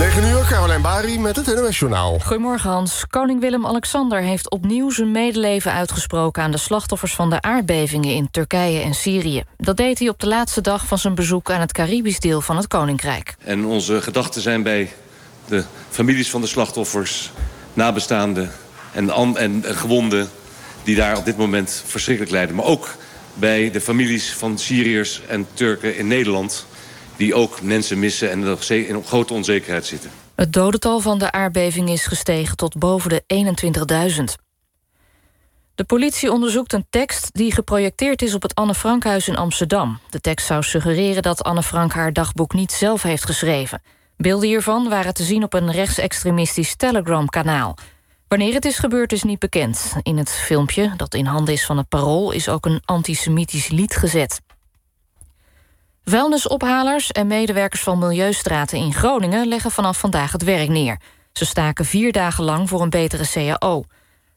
9 uur, Caroline Bari met het NOS Journaal. Goedemorgen Hans. Koning Willem-Alexander heeft opnieuw zijn medeleven uitgesproken... aan de slachtoffers van de aardbevingen in Turkije en Syrië. Dat deed hij op de laatste dag van zijn bezoek... aan het Caribisch deel van het Koninkrijk. En onze gedachten zijn bij de families van de slachtoffers... nabestaanden en, en gewonden die daar op dit moment verschrikkelijk lijden. Maar ook bij de families van Syriërs en Turken in Nederland die ook mensen missen en in grote onzekerheid zitten. Het dodental van de aardbeving is gestegen tot boven de 21.000. De politie onderzoekt een tekst die geprojecteerd is op het Anne Frankhuis in Amsterdam. De tekst zou suggereren dat Anne Frank haar dagboek niet zelf heeft geschreven. Beelden hiervan waren te zien op een rechtsextremistisch Telegram-kanaal. Wanneer het is gebeurd is niet bekend. In het filmpje, dat in handen is van het Parool... is ook een antisemitisch lied gezet. Vuilnisophalers en medewerkers van Milieustraten in Groningen leggen vanaf vandaag het werk neer. Ze staken vier dagen lang voor een betere CAO.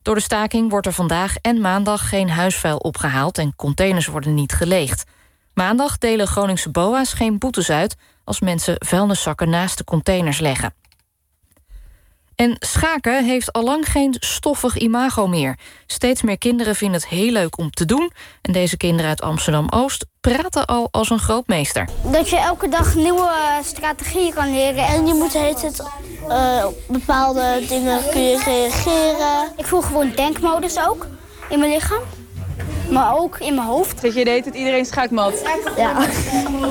Door de staking wordt er vandaag en maandag geen huisvuil opgehaald en containers worden niet geleegd. Maandag delen Groningse BOA's geen boetes uit als mensen vuilniszakken naast de containers leggen. En schaken heeft allang geen stoffig imago meer. Steeds meer kinderen vinden het heel leuk om te doen. En deze kinderen uit Amsterdam-Oost praten al als een grootmeester. Dat je elke dag nieuwe strategieën kan leren. En je moet heet het, uh, bepaalde dingen kun je reageren. Ik voel gewoon denkmodus ook in mijn lichaam. Maar ook in mijn hoofd. Dat je deed het iedereen schaakmat. Ja.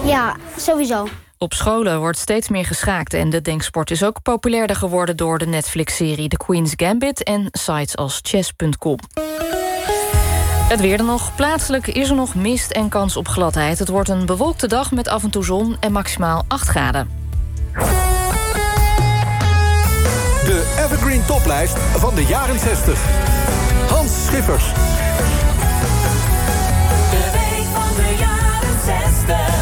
ja, sowieso. Op scholen wordt steeds meer geschaakt en de denksport is ook populairder geworden door de Netflix-serie The Queen's Gambit en sites als chess.com. Het weer dan nog. Plaatselijk is er nog mist en kans op gladheid. Het wordt een bewolkte dag met af en toe zon en maximaal 8 graden. De Evergreen Toplijst van de jaren 60. Hans Schippers. De week van de jaren 60.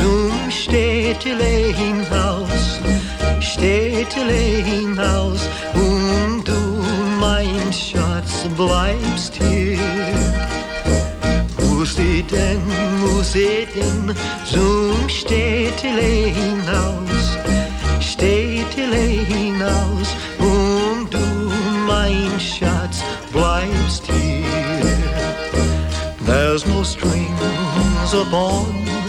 zum Städtelein-Haus, Städtelein-Haus und du, mein Schatz, bleibst hier. Muss ich denn, muss ich denn zum Städtelein-Haus, Städtelein-Haus und du, mein Schatz, bleibst hier. There's no strings upon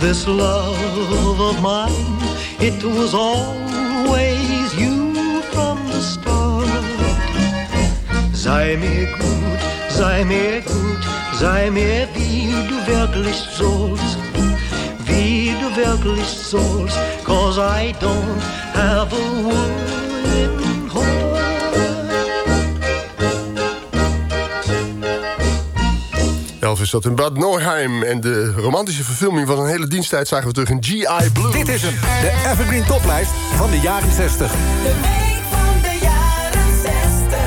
this love of mine, it was always you from the start. Sei mir gut, sei mir gut, sei mir wie du wirklich sollst, wie du wirklich sollst, cause I don't have a word Zat in Bad Nauheim. En de romantische verfilming van een hele diensttijd zagen we terug in G.I. Blue. Dit is hem, de Evergreen Toplijst van de jaren 60. De week van de jaren 60.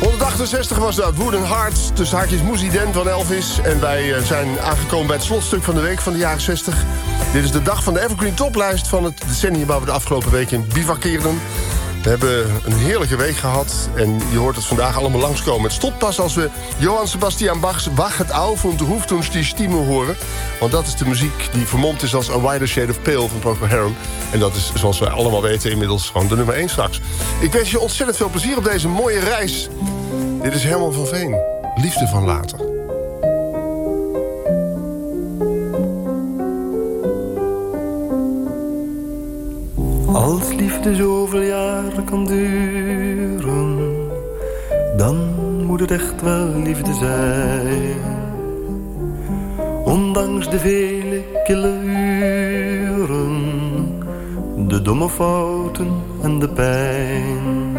168 was dat, Wooden Hearts, tussen haakjes Moesie van Elvis. En wij eh, zijn aangekomen bij het slotstuk van de week van de jaren 60. Dit is de dag van de Evergreen Toplijst van het decennium... waar we de afgelopen week in bivakkeerden. We hebben een heerlijke week gehad en je hoort het vandaag allemaal langskomen. Het stopt pas als we Johann Sebastian Bach's Wach het Au von de Hoeftoens die Stimme horen. Want dat is de muziek die vermomd is als A Wider Shade of Pale van Procol Harum. En dat is, zoals wij allemaal weten, inmiddels gewoon de nummer 1 straks. Ik wens je ontzettend veel plezier op deze mooie reis. Dit is Herman van Veen, Liefde van Later. Als liefde zoveel jaar kan duren, dan moet het echt wel liefde zijn. Ondanks de vele kille uren, de domme fouten en de pijn.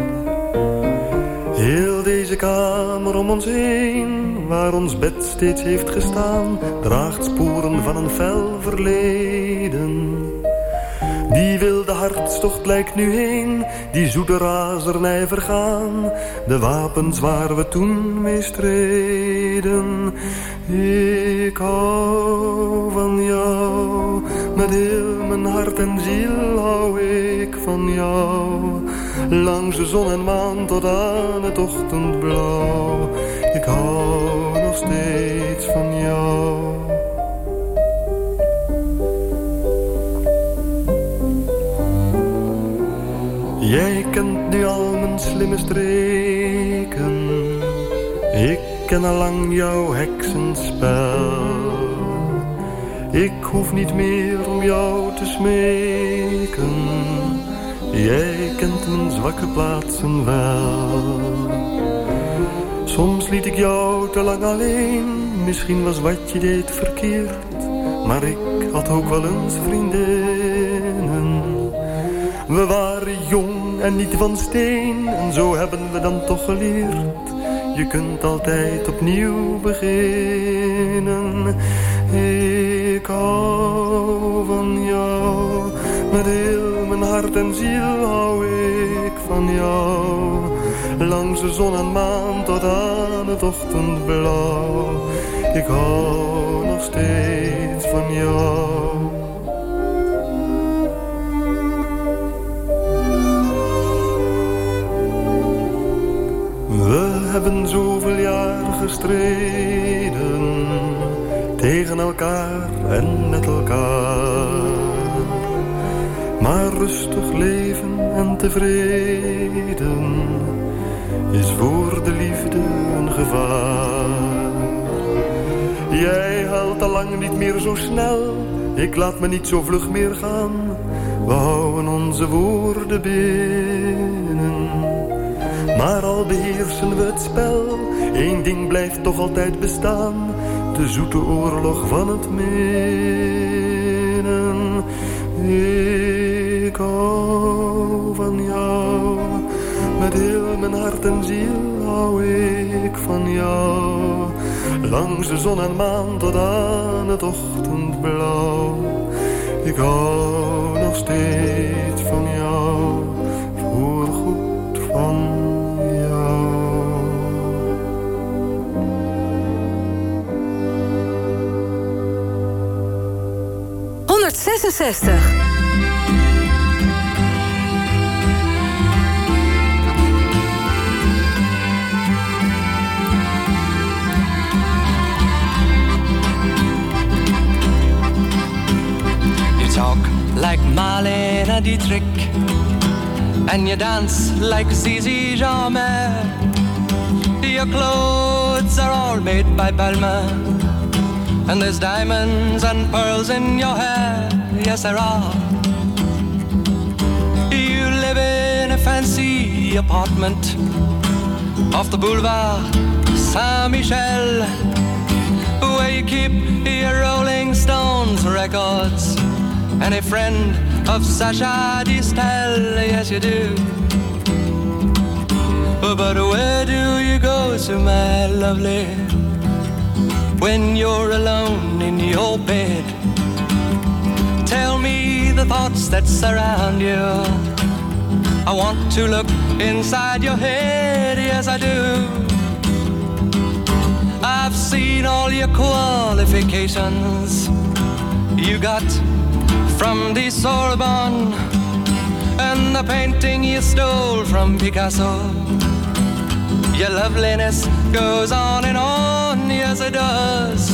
Heel deze kamer om ons heen, waar ons bed steeds heeft gestaan, draagt sporen van een fel verleden. Die wilde hartstocht lijkt nu heen, die zoete razernij vergaan. De wapens waar we toen mee streden. Ik hou van jou, met heel mijn hart en ziel hou ik van jou. Langs de zon en maan tot aan het ochtendblauw. Ik hou nog steeds van jou. Jij kent nu al mijn slimme streken. Ik ken al lang jouw heksenspel. Ik hoef niet meer om jou te smeken. Jij kent mijn zwakke plaatsen wel. Soms liet ik jou te lang alleen. Misschien was wat je deed verkeerd. Maar ik had ook wel eens vriendinnen. We waren jong en niet van steen. En zo hebben we dan toch geleerd. Je kunt altijd opnieuw beginnen. Ik hou van jou. Met heel mijn hart en ziel hou ik van jou. Langs de zon en maan tot aan het ochtendblauw. Ik hou nog steeds van jou. Hebben zoveel jaar gestreden tegen elkaar en met elkaar. Maar rustig leven en tevreden is voor de liefde een gevaar. Jij huilt al lang niet meer zo snel, ik laat me niet zo vlug meer gaan. We houden onze woorden binnen. Maar al beheersen we het spel, één ding blijft toch altijd bestaan. De zoete oorlog van het minnen. Ik hou van jou, met heel mijn hart en ziel hou ik van jou. Langs de zon en maan tot aan het ochtendblauw. Ik hou nog steeds van jou, 66. like Marlena Dietrich And you dance like Zizi Jamais Your clothes are all made by Balmain And there's diamonds and pearls in your hair Yes, there are. You live in a fancy apartment off the boulevard Saint Michel, where you keep your Rolling Stones records and a friend of Sasha Distel. Yes, you do. But where do you go to, my lovely, when you're alone in your bed? Tell me the thoughts that surround you. I want to look inside your head, yes, I do. I've seen all your qualifications you got from the Sorbonne and the painting you stole from Picasso. Your loveliness goes on and on, yes, it does.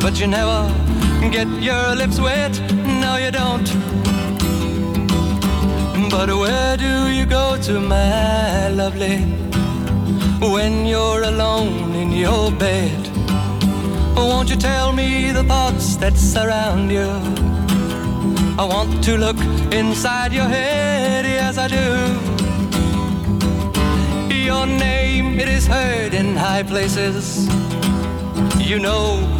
but you never get your lips wet. No, you don't. But where do you go to, my lovely, when you're alone in your bed? Won't you tell me the thoughts that surround you? I want to look inside your head, yes I do. Your name, it is heard in high places. You know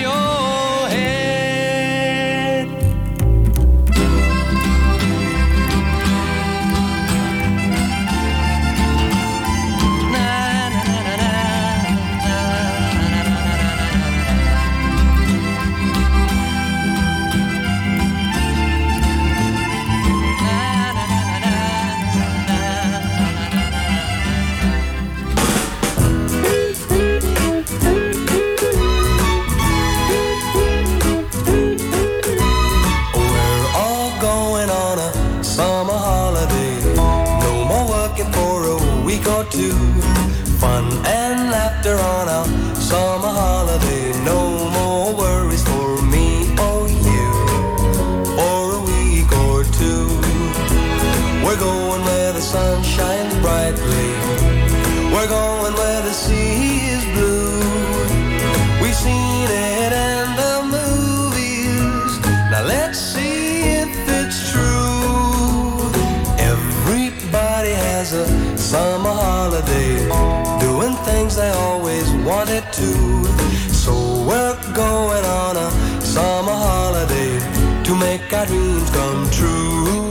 dreams come true.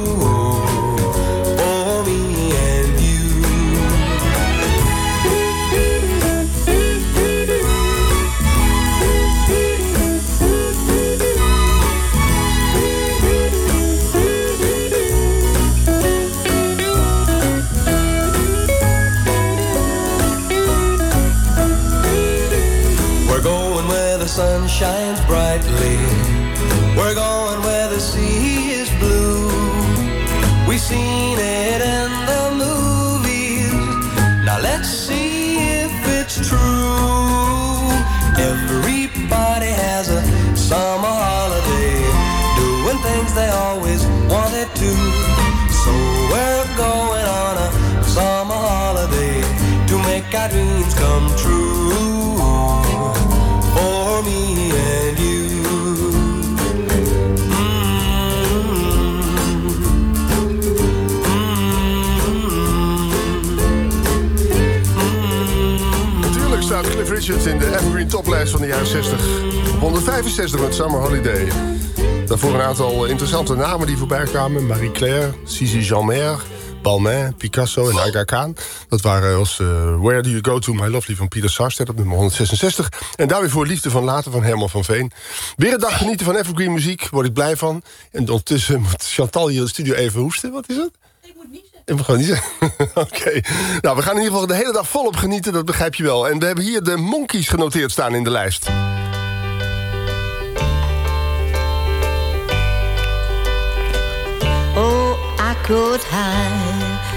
Our dreams come true. For me and you. Staat Cliff Richard in de Evergreen toplijst van de jaren 60. 165 met Summer Holiday. Daarvoor een aantal interessante namen die voorbij kwamen. Marie-Claire, Sisi Jeanmer, Balmain, Picasso en Aga Khan. Dat waren als eh, Where Do You Go To My Lovely van Pieter Sarstedt op nummer 166. En daar weer voor Liefde van Later van Herman van Veen. Weer een dag genieten van evergreen muziek, word ik blij van. En ondertussen moet Chantal hier in de studio even hoesten. Wat is het? Ik moet gewoon niet zeggen. Oké. Nou, we gaan in ieder geval de hele dag volop genieten, dat begrijp je wel. En we hebben hier de Monkeys genoteerd staan in de lijst. Oh, I could hide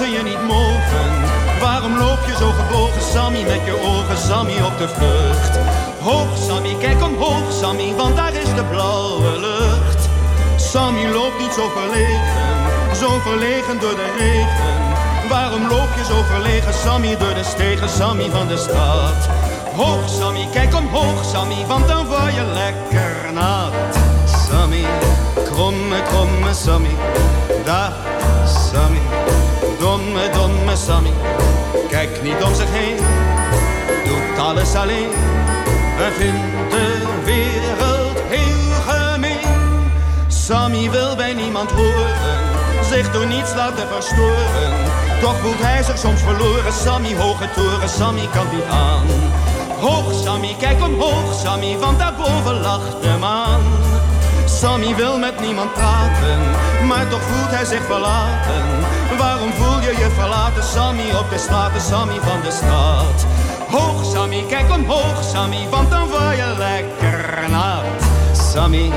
Denk zich door niets laten verstoren. Toch voelt hij zich soms verloren, Sammy, hoge toren, Sammy kan niet aan. Hoog Sammy, kijk omhoog Sammy, want daarboven lacht de maan. Sammy wil met niemand praten, maar toch voelt hij zich verlaten. Waarom voel je je verlaten, Sammy, op de straten, Sammy van de stad? Hoog Sammy, kijk omhoog Sammy, want dan word je lekker nat. Sammy,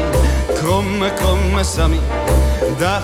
kromme, kromme Sammy, dag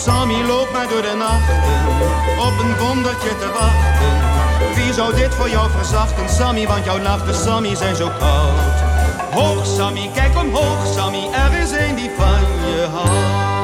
Sammy loopt maar door de nachten, op een wondertje te wachten. Wie zou dit voor jou verzachten, Sammy? Want jouw nachten, Sammy, zijn zo koud. Hoog, Sammy, kijk omhoog, Sammy, er is een die van je houdt.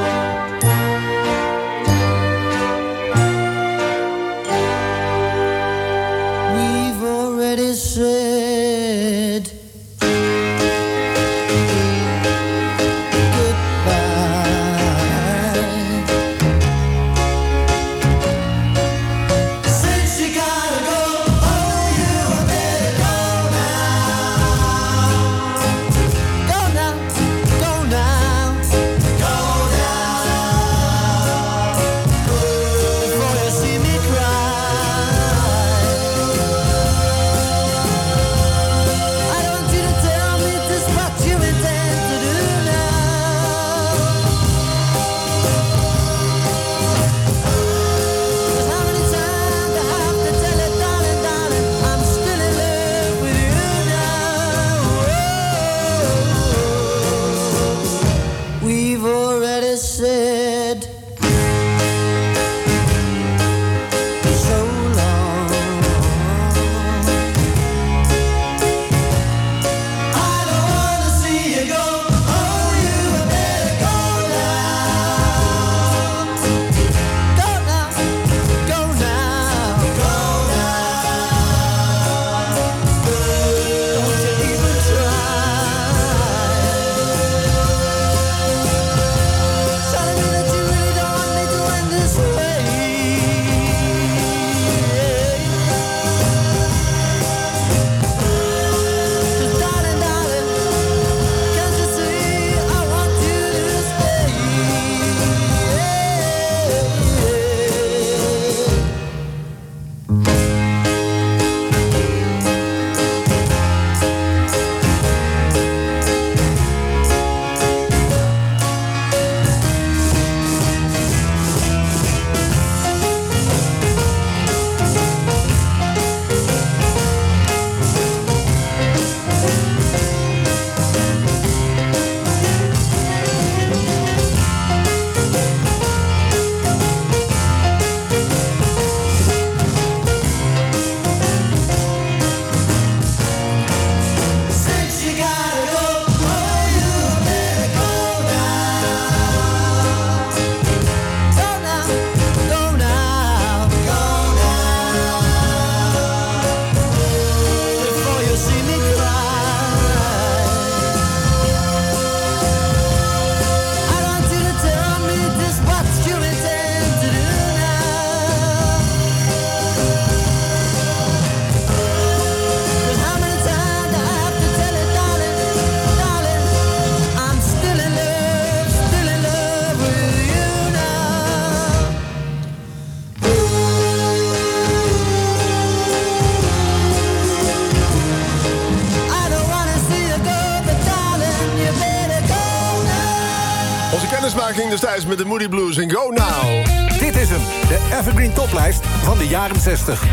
Met de Moody Blues in Go Now. Dit is hem, de Evergreen Toplijst van de jaren 60. De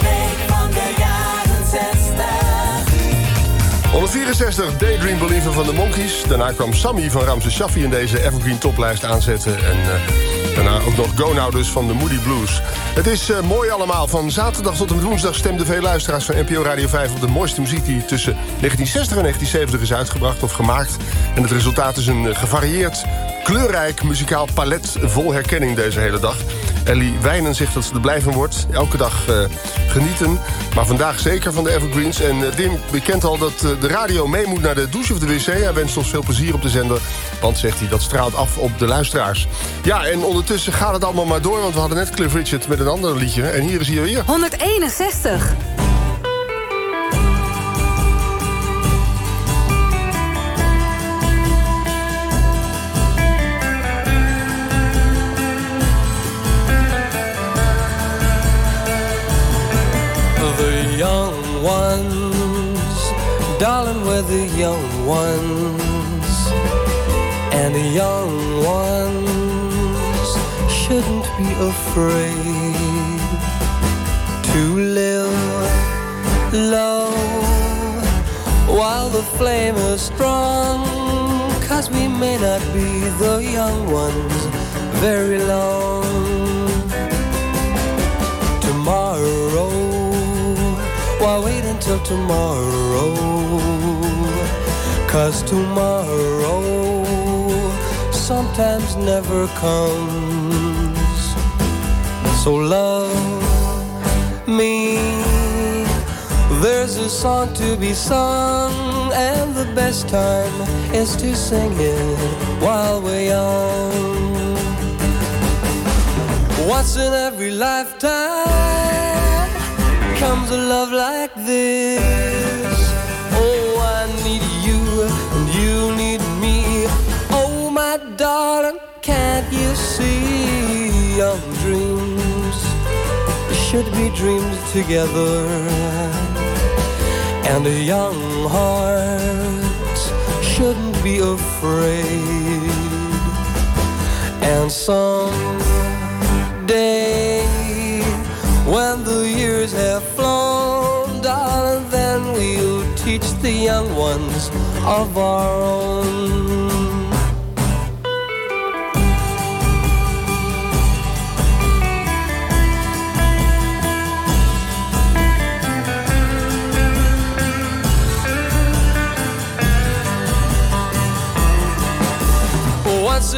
week van de jaren 60. 164, Daydream Believer van de Monkeys. Daarna kwam Sammy van Ramses Shaffi in deze Evergreen toplijst aanzetten. En eh, daarna ook nog Go Now dus van de Moody Blues. Het is eh, mooi allemaal. Van zaterdag tot en met woensdag stemden veel luisteraars van NPO Radio 5... op de mooiste muziek die tussen 1960 en 1970 is uitgebracht of gemaakt. En het resultaat is een eh, gevarieerd, kleurrijk muzikaal palet... vol herkenning deze hele dag. Ellie Wijnen zegt dat ze er blij van wordt. Elke dag eh, genieten. Maar vandaag zeker van de Evergreens. En uh, Dim bekent al dat uh, de radio mee moet naar de douche of de wc. Hij wenst ons veel plezier op de zender. Want, zegt hij, dat straalt af op de luisteraars. Ja, en ondertussen gaat het allemaal maar door. Want we hadden net Cliff Richard met een ander liedje. En hier is hij weer. 161. We're the young ones, and the young ones shouldn't be afraid to live low while the flame is strong. Cause we may not be the young ones very long. Tomorrow, why wait until tomorrow? Cause tomorrow sometimes never comes. So love me. There's a song to be sung, and the best time is to sing it while we're young. Once in every lifetime comes a love like this. Should be dreamed together, and a young heart shouldn't be afraid. And someday, when the years have flown, darling, then we'll teach the young ones of our own.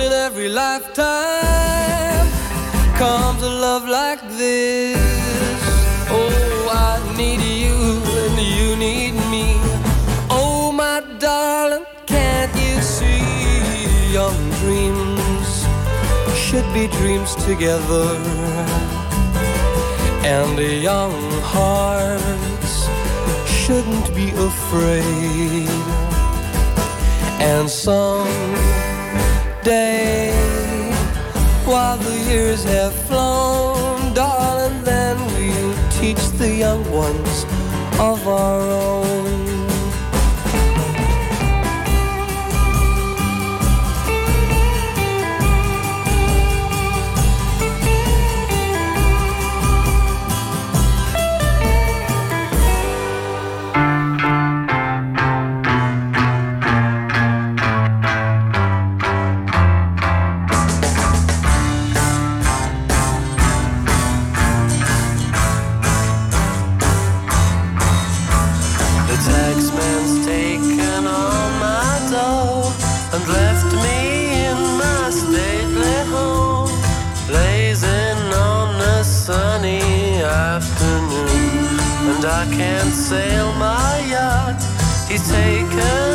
In every lifetime comes a love like this. Oh, I need you and you need me. Oh, my darling, can't you see? Young dreams should be dreams together. And young hearts shouldn't be afraid. And some day while the years have flown, darling, then we'll teach the young ones of our own. you take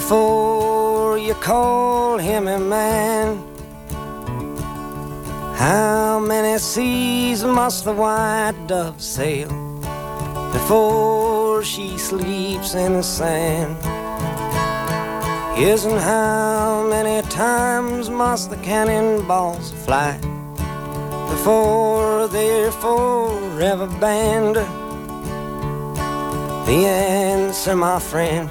before you call him a man? How many seas must the white dove sail before she sleeps in the sand? Isn't how many times must the cannonballs fly before they're forever banned? The answer, my friend,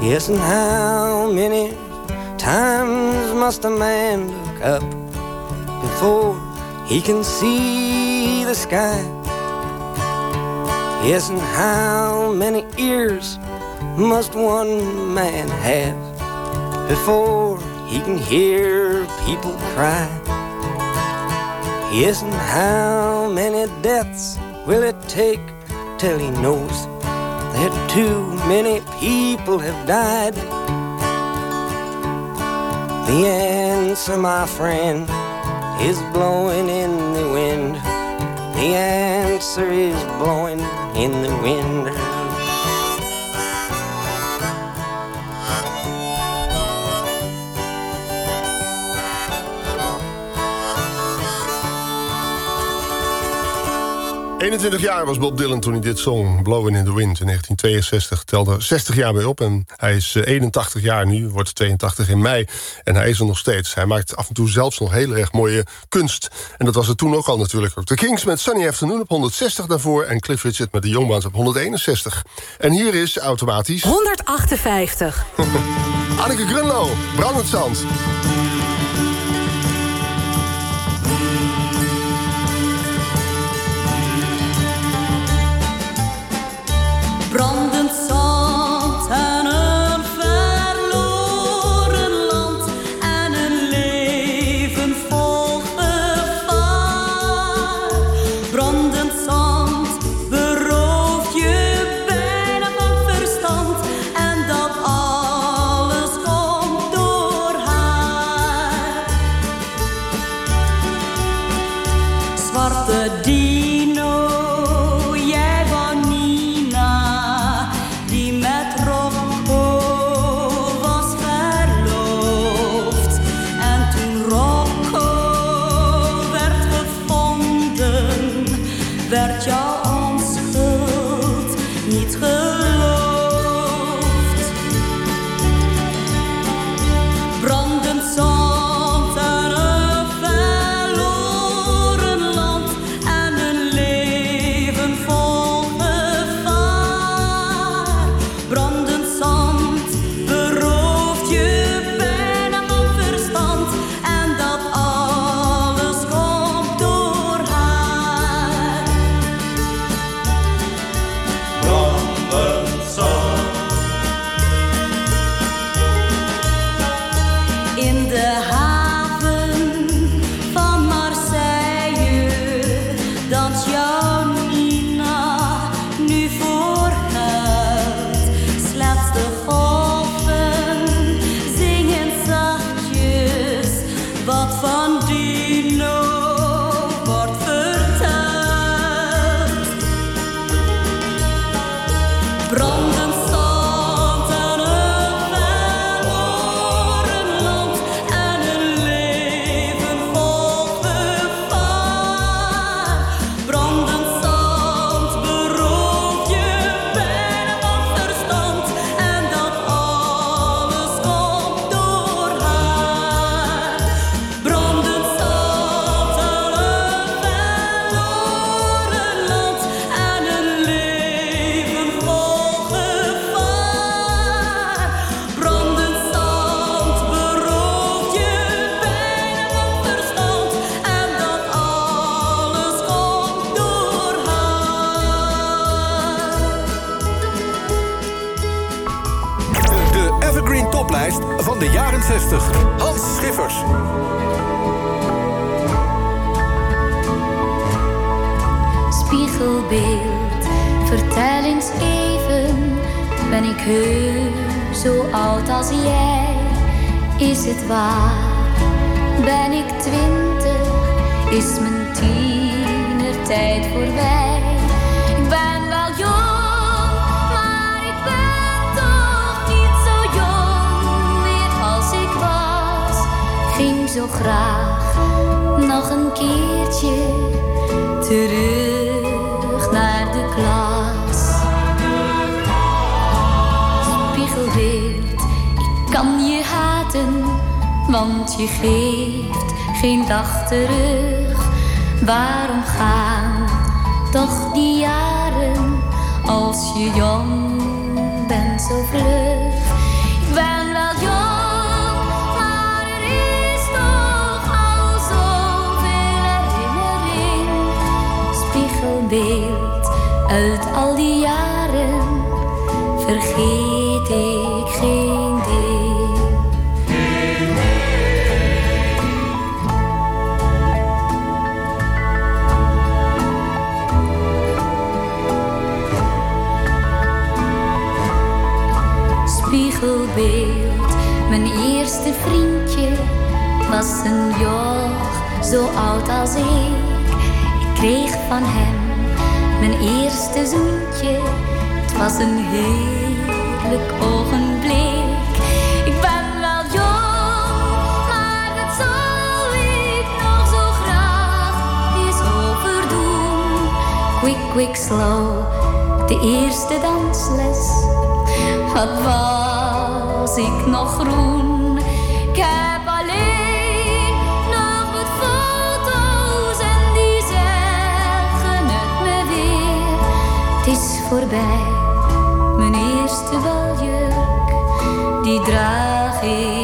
Yes, and how many times must a man look up before he can see the sky? Yes, and how many ears must one man have before he can hear people cry? Yes, and how many deaths will it take till he knows that too many people have died? The answer, my friend, is blowing in the wind. The answer is blowing in the wind. 21 jaar was Bob Dylan toen hij dit zong, Blowing in the Wind in 1962. Telde 60 jaar mee op en hij is eh, 81 jaar nu, wordt 82 in mei. En hij is er nog steeds. Hij maakt af en toe zelfs nog heel erg mooie kunst. En dat was het toen ook al natuurlijk. De Kings met Sunny Afternoon op 160 daarvoor... en Cliff Richard met de Young op 161. En hier is automatisch... 158. Anneke Grunlo, Brandend Zand. Als jij? Is het waar? Ben ik twintig? Is mijn tienertijd voorbij? Ik ben wel jong, maar ik ben toch niet zo jong meer als ik was. Ging zo graag nog een keertje terug naar de klas. Want je geeft geen dag terug. Waarom gaan toch die jaren als je jong bent zo vlug? Ik ben wel jong. Spiegelbeeld uit al die jaren vergeet ik geen was een joch zo oud als ik. Ik kreeg van hem mijn eerste zoentje. Het was een heerlijk ogenblik. Ik ben wel jong, maar dat zou ik nog zo graag eens overdoen. Quick, quick, slow, de eerste dansles. Wat was ik nog groen? Voorbij, mijn eerste baljurk, die draag ik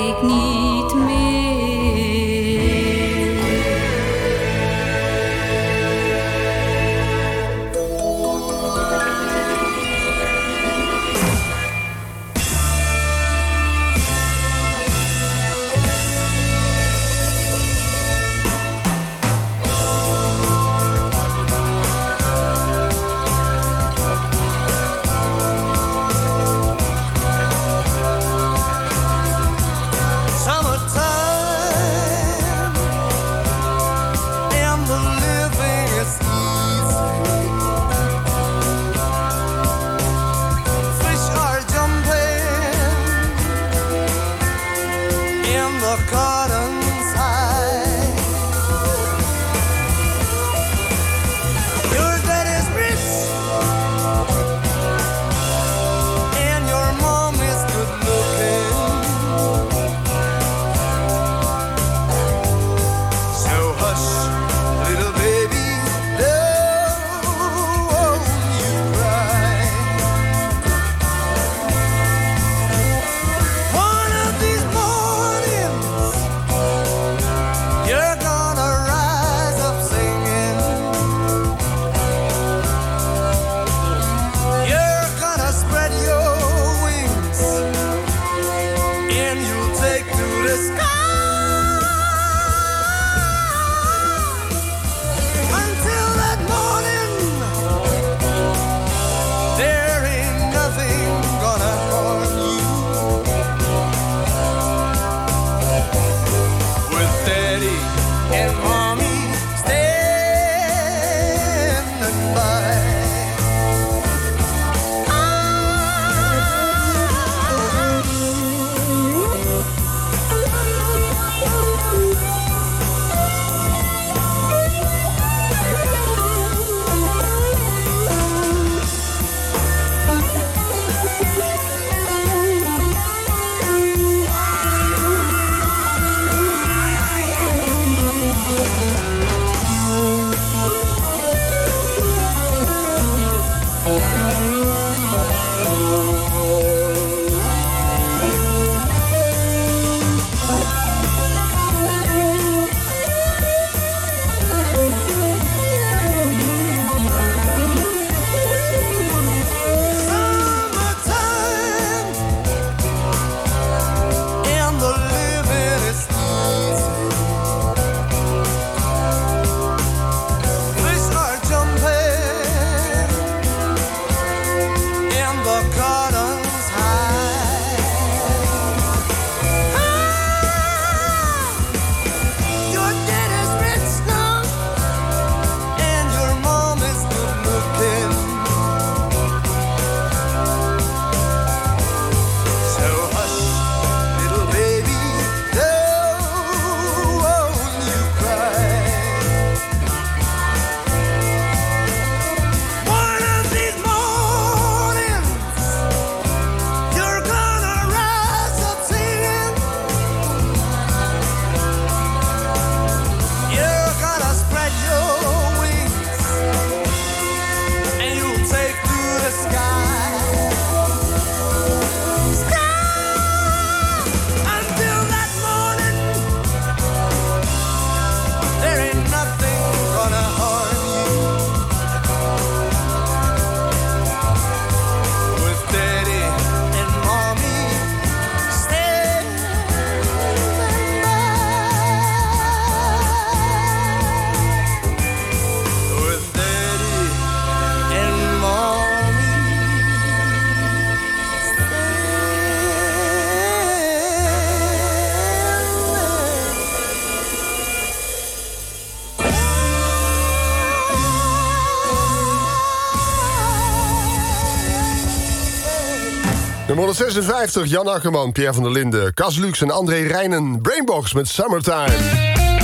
156, Jan Akkerman, Pierre van der Linden... Cas Lux en André Rijnen, Brainbox met Summertime.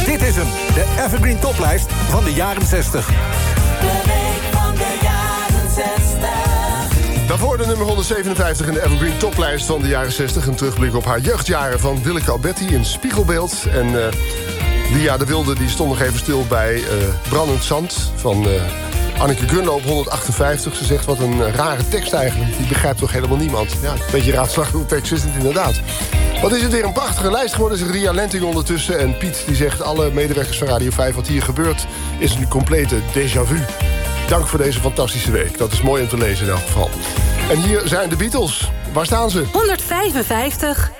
Dit is hem, de Evergreen Toplijst van de jaren 60. De week van de jaren 60. Daarvoor de nummer 157 in de Evergreen Toplijst van de jaren 60. Een terugblik op haar jeugdjaren van Willeke Alberti in Spiegelbeeld. En eh Lia de Wilde die stond nog even stil bij eh, Brandend Zand van eh, Anneke Gunlo op 158. Ze zegt wat een eh, rare tekst eigenlijk. Die begrijpt toch helemaal niemand. Ja, een beetje raadslachtige tekst is het inderdaad. Wat is het weer een prachtige lijst geworden, zegt Ria Lenting ondertussen. En Piet die zegt alle medewerkers van Radio 5... wat hier gebeurt is een complete déjà vu. Dank voor deze fantastische week. Dat is mooi om te lezen in elk geval. En hier zijn de Beatles. Waar staan ze? 155.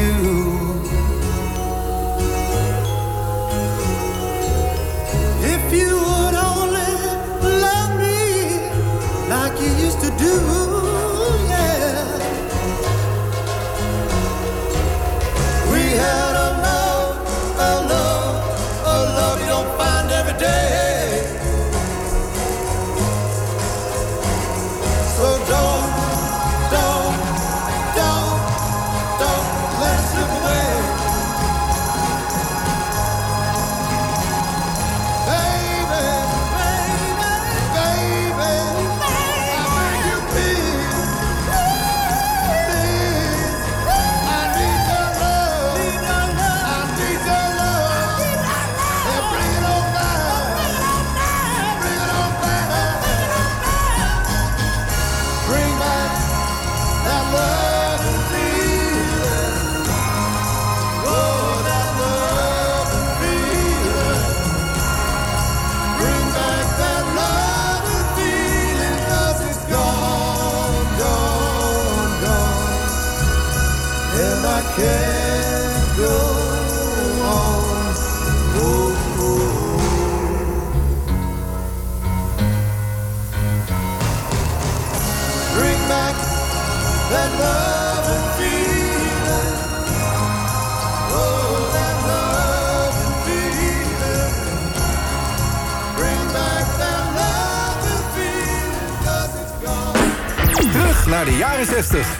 De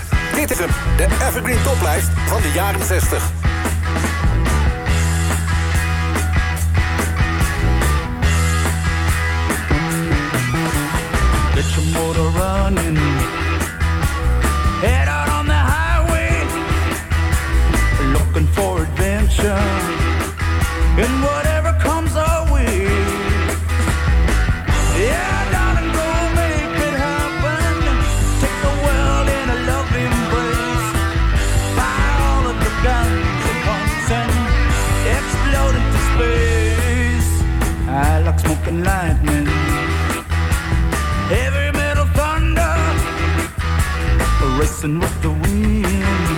smoking lightning. Heavy metal thunder Racing with the wind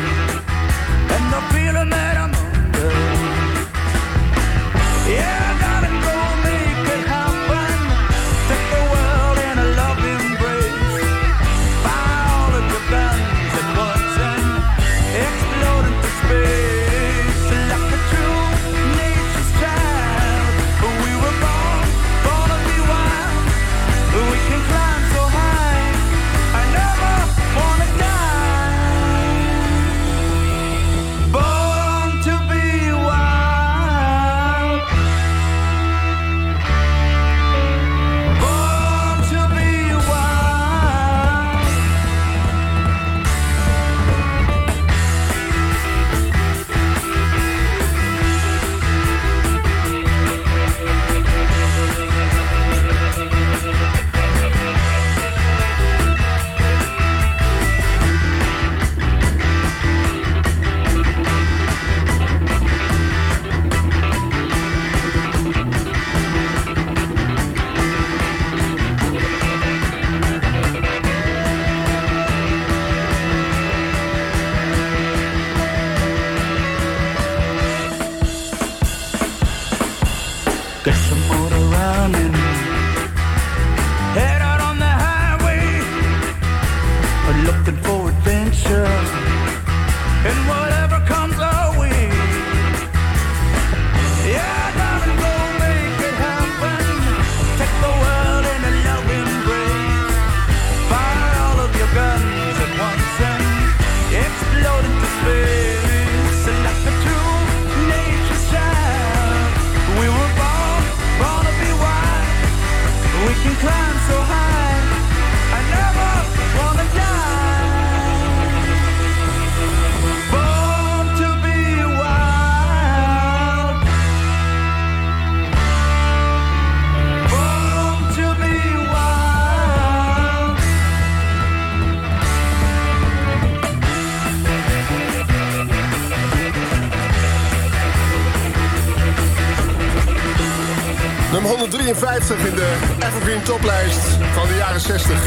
toplijst van de jaren 60.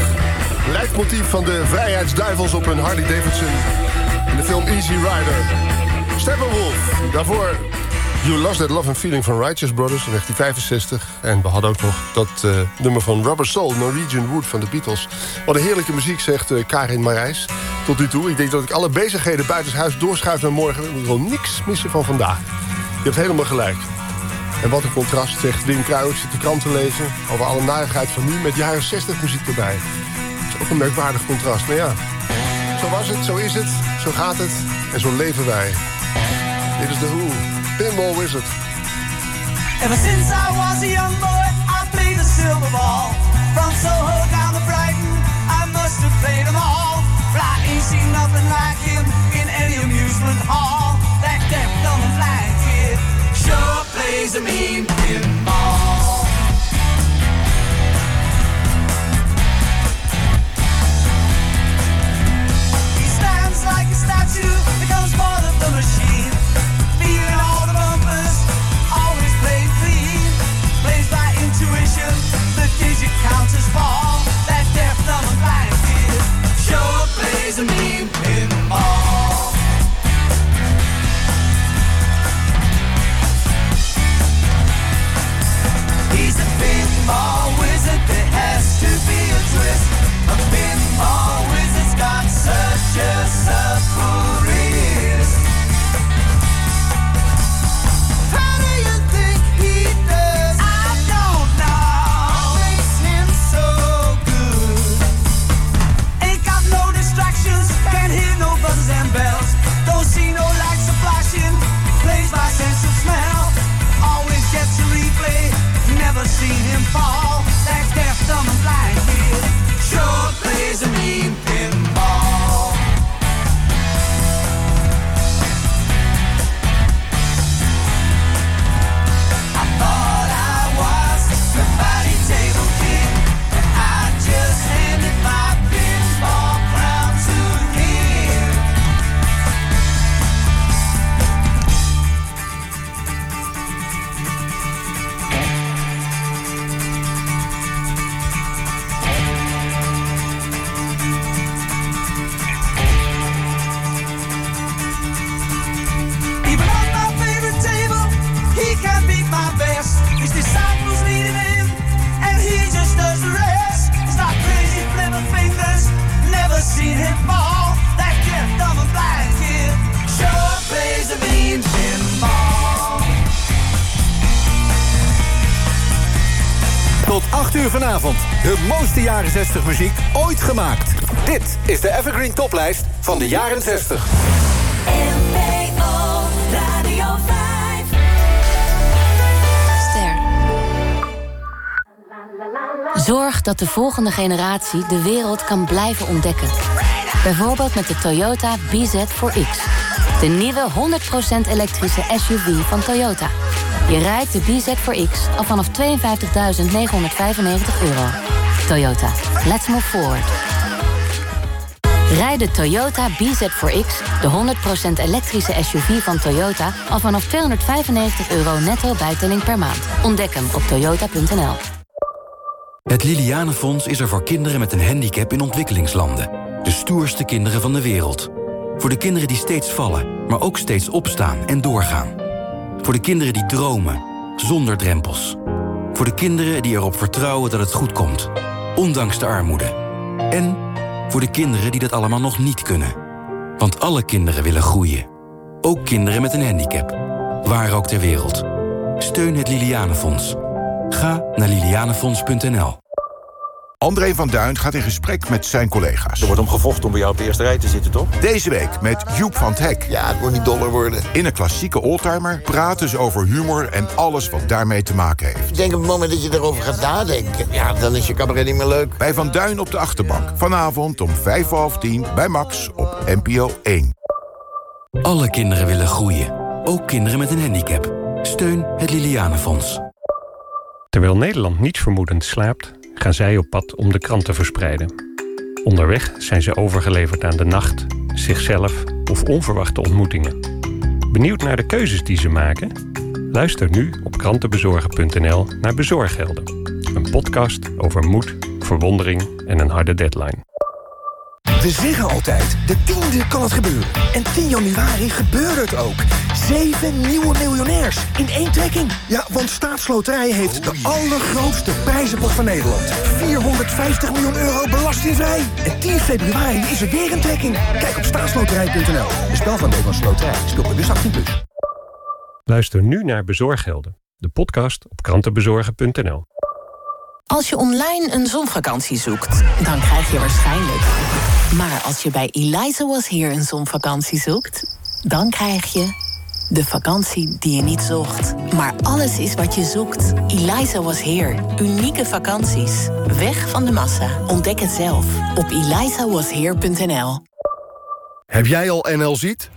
Leidmotief van de vrijheidsduivels op hun Harley Davidson in de film Easy Rider. Steppenwolf, daarvoor You Lost That Love and Feeling van Righteous Brothers in 1965. En we hadden ook nog dat eh, nummer van Rubber Soul, Norwegian Wood van de Beatles. Wat een heerlijke muziek, zegt eh, Karin Marijs. Tot nu toe. Ik denk dat ik alle bezigheden buitenshuis doorschuif naar morgen. Ik wil niks missen van vandaag. Je hebt helemaal gelijk. En wat een contrast, zegt Wim Kruijers, zit de krant te lezen... over alle narigheid van nu met jaren 60 muziek erbij. Dat is ook een merkwaardig contrast. Maar ja, zo was het, zo is het, zo gaat het en zo leven wij. Dit is de Who, Pinball Wizard. Ever since I was a young boy, I played the silver ball. From Soho down to Brighton, I must have played them all. But I ain't seen nothing like him in any amusement hall. That deaf, dumb, and blind kid sure plays a mean pinball. He stands like a statue, becomes part of the machine. Feeling all the bumpers, always playing clean. Plays by intuition, the digit counters 60 muziek ooit gemaakt. Dit is de Evergreen Toplijst van de jaren 60. Radio 5. Zorg dat de volgende generatie de wereld kan blijven ontdekken. Bijvoorbeeld met de Toyota BZ4X. De nieuwe 100% elektrische SUV van Toyota. Je rijdt de BZ4X al vanaf 52.995 euro. Toyota, let's move forward. Rijd de Toyota BZ4X, de 100% elektrische SUV van Toyota... al vanaf 295 euro netto bijtelling per maand. Ontdek hem op toyota.nl. Het Lilianenfonds is er voor kinderen met een handicap in ontwikkelingslanden. De stoerste kinderen van de wereld. Voor de kinderen die steeds vallen, maar ook steeds opstaan en doorgaan. Voor de kinderen die dromen, zonder drempels. Voor de kinderen die erop vertrouwen dat het goed komt, ondanks de armoede. En voor de kinderen die dat allemaal nog niet kunnen. Want alle kinderen willen groeien. Ook kinderen met een handicap. Waar ook ter wereld. Steun het Lilianenfonds. Ga naar lilianenfonds.nl. André van Duin gaat in gesprek met zijn collega's. Er wordt om gevochten om bij jou op de eerste rij te zitten, toch? Deze week met Joep van het Hek. Ja, het moet niet doller worden. In een klassieke oldtimer praten ze over humor en alles wat daarmee te maken heeft. Ik denk op het moment dat je erover gaat nadenken... ja, dan is je cabaret niet meer leuk. Bij Van Duin op de achterbank. Vanavond om vijf half tien bij Max op NPO 1. Alle kinderen willen groeien. Ook kinderen met een handicap. Steun het Lilianenfonds. Terwijl Nederland niets vermoedend slaapt, gaan zij op pad om de krant te verspreiden. Onderweg zijn ze overgeleverd aan de nacht, zichzelf of onverwachte ontmoetingen. Benieuwd naar de keuzes die ze maken? Luister nu op krantenbezorgen.nl naar Bezorghelden. Een podcast over moed, verwondering en een harde deadline. We zeggen altijd, de tiende kan het gebeuren. En 10 januari gebeurde het ook. Zeven nieuwe miljonairs in één trekking. Ja, want Staatsloterij heeft de allergrootste prijzenpot van Nederland. 450 miljoen euro belastingvrij. En 10 februari is er weer een trekking. Kijk op staatsloterij.nl. De spel van Nederlandse Loterij. Speel bewust 18+. Plus. Luister nu naar Bezorghelden, de podcast op krantenbezorgen.nl. Als je online een zonvakantie zoekt, dan krijg je waarschijnlijk. Maar als je bij Eliza Was Here een zonvakantie zoekt, dan krijg je de vakantie die je niet zocht. Maar alles is wat je zoekt. Eliza Was Here. Unieke vakanties. Weg van de massa. Ontdek het zelf op elizawasheer.nl. Heb jij al NL Ziet?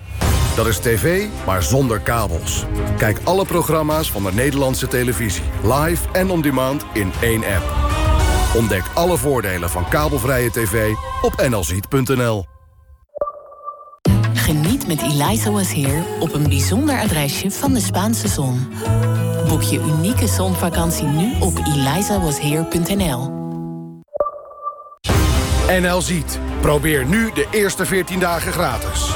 Dat is tv, maar zonder kabels. Kijk alle programma's van de Nederlandse televisie. Live en on demand in één app. Ontdek alle voordelen van kabelvrije tv op nlziet.nl. Geniet met Eliza Was Here op een bijzonder adresje van de Spaanse zon. Boek je unieke zonvakantie nu op elizawasheer.nl. NL Ziet. Probeer nu de eerste 14 dagen gratis.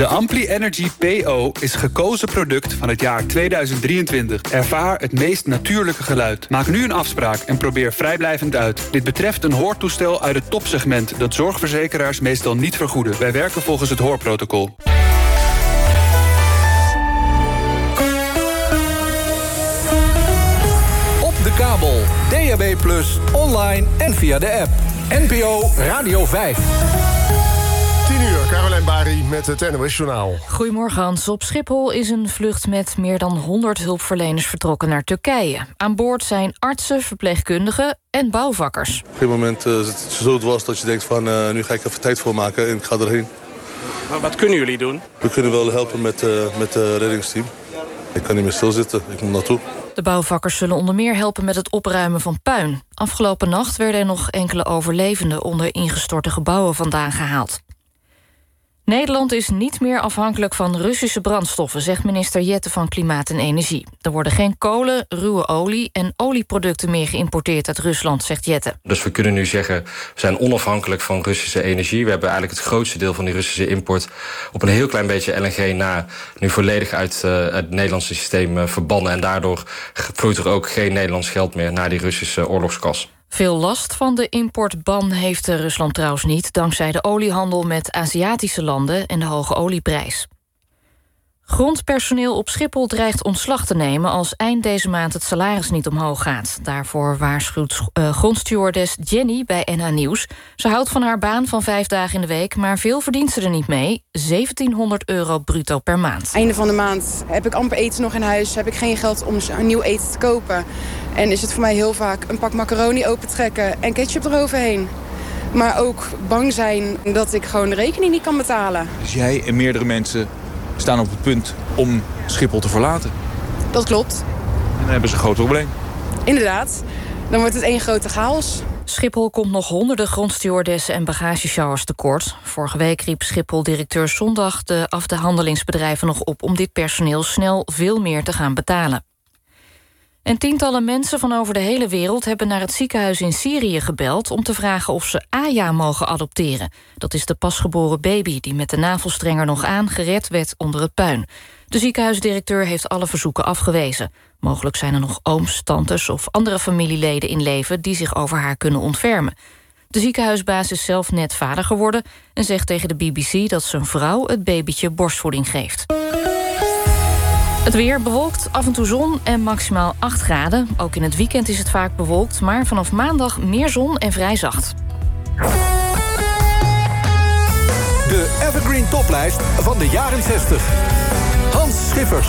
De Ampli Energy PO is gekozen product van het jaar 2023. Ervaar het meest natuurlijke geluid. Maak nu een afspraak en probeer vrijblijvend uit. Dit betreft een hoortoestel uit het topsegment... dat zorgverzekeraars meestal niet vergoeden. Wij werken volgens het hoorprotocol. Op de kabel, DAB+, online en via de app. NPO Radio 5. 10 uur, Carolijn Bari met het NOS Journaal. Goedemorgen Hans. Op Schiphol is een vlucht met meer dan 100 hulpverleners vertrokken naar Turkije. Aan boord zijn artsen, verpleegkundigen en bouwvakkers. Op een moment uh, is het zo dwars dat je denkt van uh, nu ga ik even tijd voor maken en ik ga erheen. Maar wat kunnen jullie doen? We kunnen wel helpen met, uh, met het reddingsteam. Ik kan niet meer stilzitten, ik moet naartoe. De bouwvakkers zullen onder meer helpen met het opruimen van puin. Afgelopen nacht werden er nog enkele overlevenden onder ingestorte gebouwen vandaan gehaald. Nederland is niet meer afhankelijk van Russische brandstoffen, zegt minister Jette van Klimaat en Energie. Er worden geen kolen, ruwe olie en olieproducten meer geïmporteerd uit Rusland, zegt Jette. Dus we kunnen nu zeggen, we zijn onafhankelijk van Russische energie. We hebben eigenlijk het grootste deel van die Russische import op een heel klein beetje LNG na nu volledig uit uh, het Nederlandse systeem uh, verbannen. En daardoor vloeit er ook geen Nederlands geld meer naar die Russische oorlogskas. Veel last van de importban heeft Rusland trouwens niet... dankzij de oliehandel met Aziatische landen en de hoge olieprijs. Grondpersoneel op Schiphol dreigt ontslag te nemen... als eind deze maand het salaris niet omhoog gaat. Daarvoor waarschuwt uh, grondstewardess Jenny bij NH Nieuws. Ze houdt van haar baan van vijf dagen in de week... maar veel verdient ze er niet mee. 1700 euro bruto per maand. Einde van de maand heb ik amper eten nog in huis. Heb ik geen geld om een nieuw eten te kopen. En is het voor mij heel vaak een pak macaroni opentrekken... en ketchup eroverheen. Maar ook bang zijn dat ik gewoon de rekening niet kan betalen. Dus jij en meerdere mensen staan op het punt om Schiphol te verlaten. Dat klopt. En dan hebben ze een groot probleem. Inderdaad. Dan wordt het één grote chaos. Schiphol komt nog honderden grondstewardessen en bagagesjouwers tekort. Vorige week riep Schiphol-directeur Zondag de afhandelingsbedrijven nog op... om dit personeel snel veel meer te gaan betalen. En tientallen mensen van over de hele wereld hebben naar het ziekenhuis in Syrië gebeld om te vragen of ze Aya mogen adopteren. Dat is de pasgeboren baby die met de navelstrenger nog aan gered werd onder het puin. De ziekenhuisdirecteur heeft alle verzoeken afgewezen. Mogelijk zijn er nog ooms, tantes of andere familieleden in leven die zich over haar kunnen ontfermen. De ziekenhuisbaas is zelf net vader geworden en zegt tegen de BBC dat zijn vrouw het babytje borstvoeding geeft. Het weer bewolkt, af en toe zon en maximaal 8 graden. Ook in het weekend is het vaak bewolkt, maar vanaf maandag meer zon en vrij zacht. De Evergreen Toplijst van de jaren 60. Hans Schippers.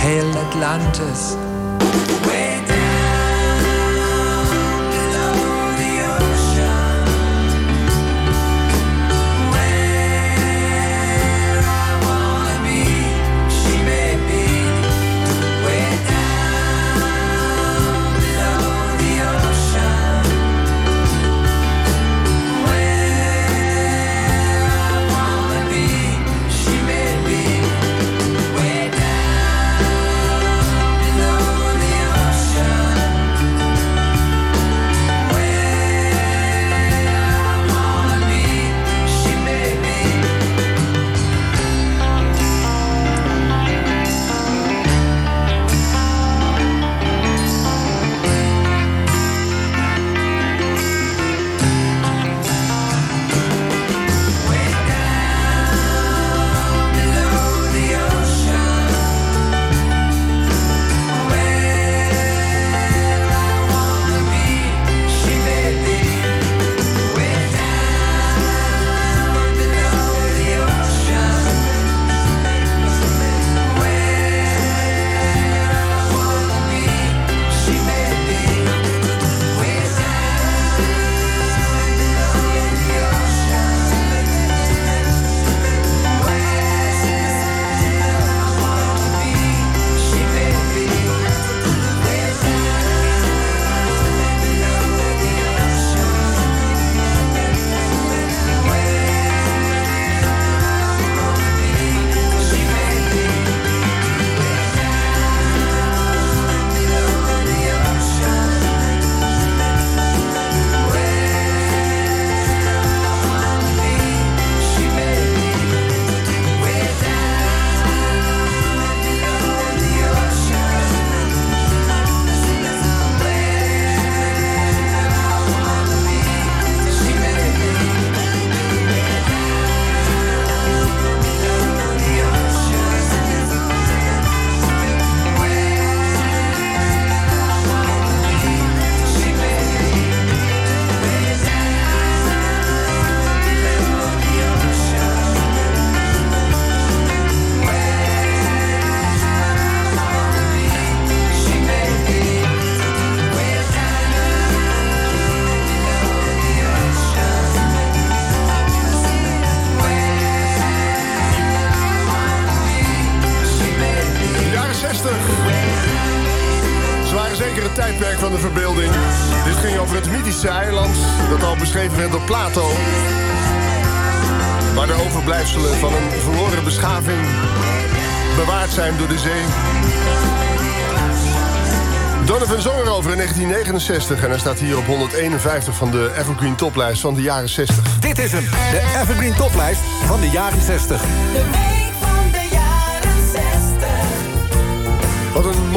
Hail Atlantis, Donovan zong erover in 1969 en hij staat hier op 151 van de Evergreen Toplijst van de jaren 60. Dit is hem, de Evergreen Toplijst van de jaren 60.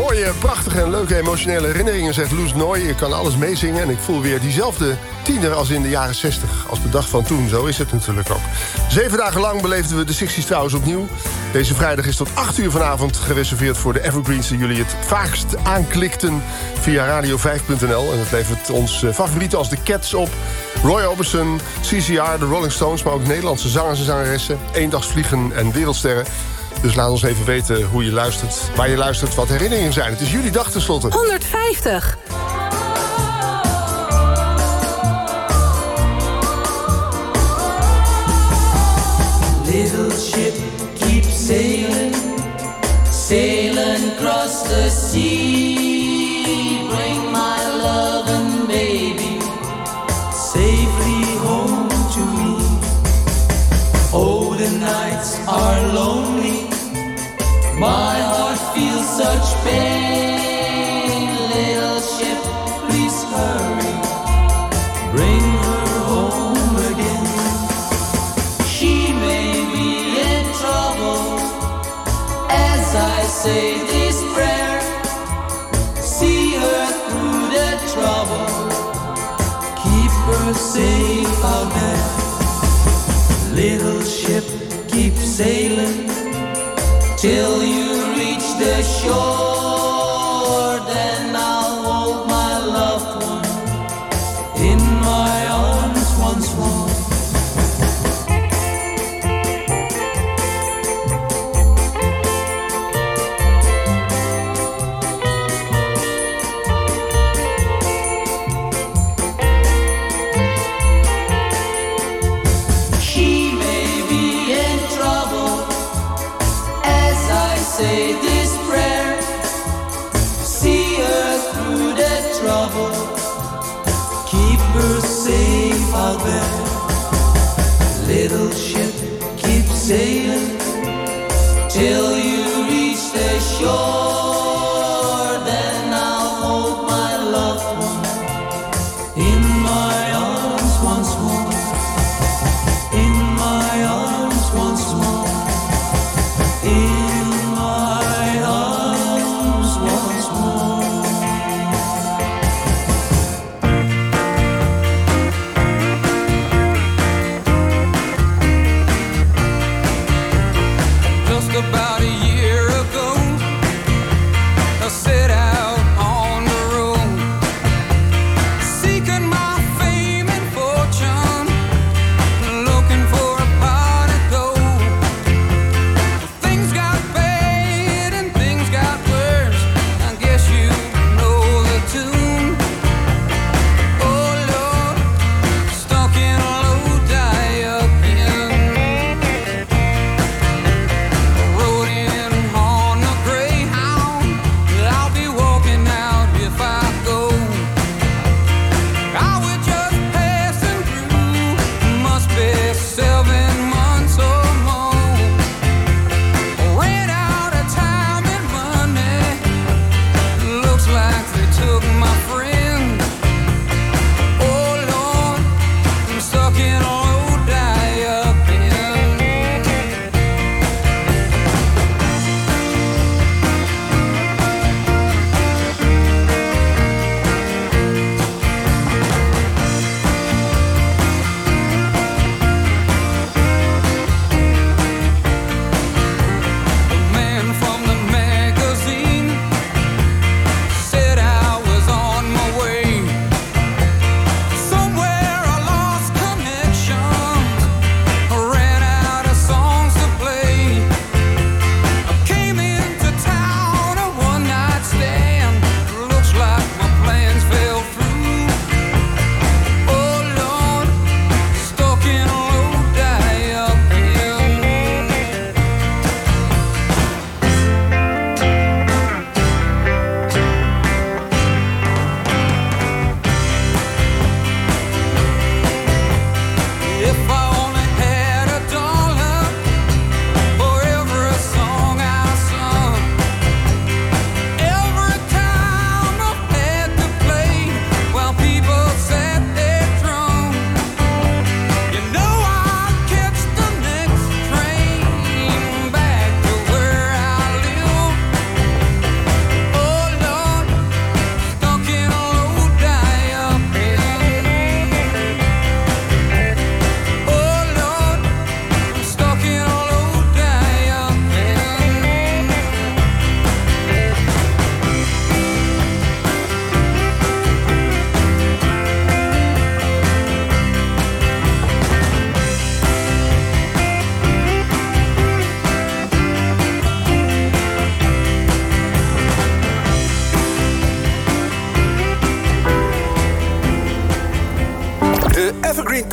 Mooie, prachtige en leuke emotionele herinneringen, zegt Loes Nooy. Ik kan alles meezingen en ik voel weer diezelfde tiener als in de jaren 60. Als de dag van toen, zo is het natuurlijk ook. Zeven dagen lang beleefden we de 60's trouwens opnieuw. Deze vrijdag is tot 8 uur vanavond gereserveerd voor de Evergreens... die jullie het vaakst aanklikten via radio5.nl. En dat levert ons eh, favorieten als de Cats op. Roy Orbison, CCR, de Rolling Stones... maar ook Nederlandse zangers en zangeressen. Eendagsvliegen en wereldsterren. Dus laat ons even weten hoe je luistert, waar je luistert, wat herinneringen zijn. Het is jullie dag tenslotte. 150. Little ship keeps sailing, sailing across the sea. Bring my love and baby safely home to me. Oh, the nights are lonely. My heart feels such pain. Little ship, please hurry. Bring her home again. She may be in trouble as I say this prayer. See her through the trouble. Keep her safe out there. Little ship, keep sailing till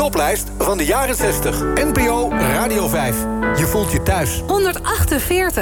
Toplijst van de jaren 60. NPO Radio 5. Je voelt je thuis. 148.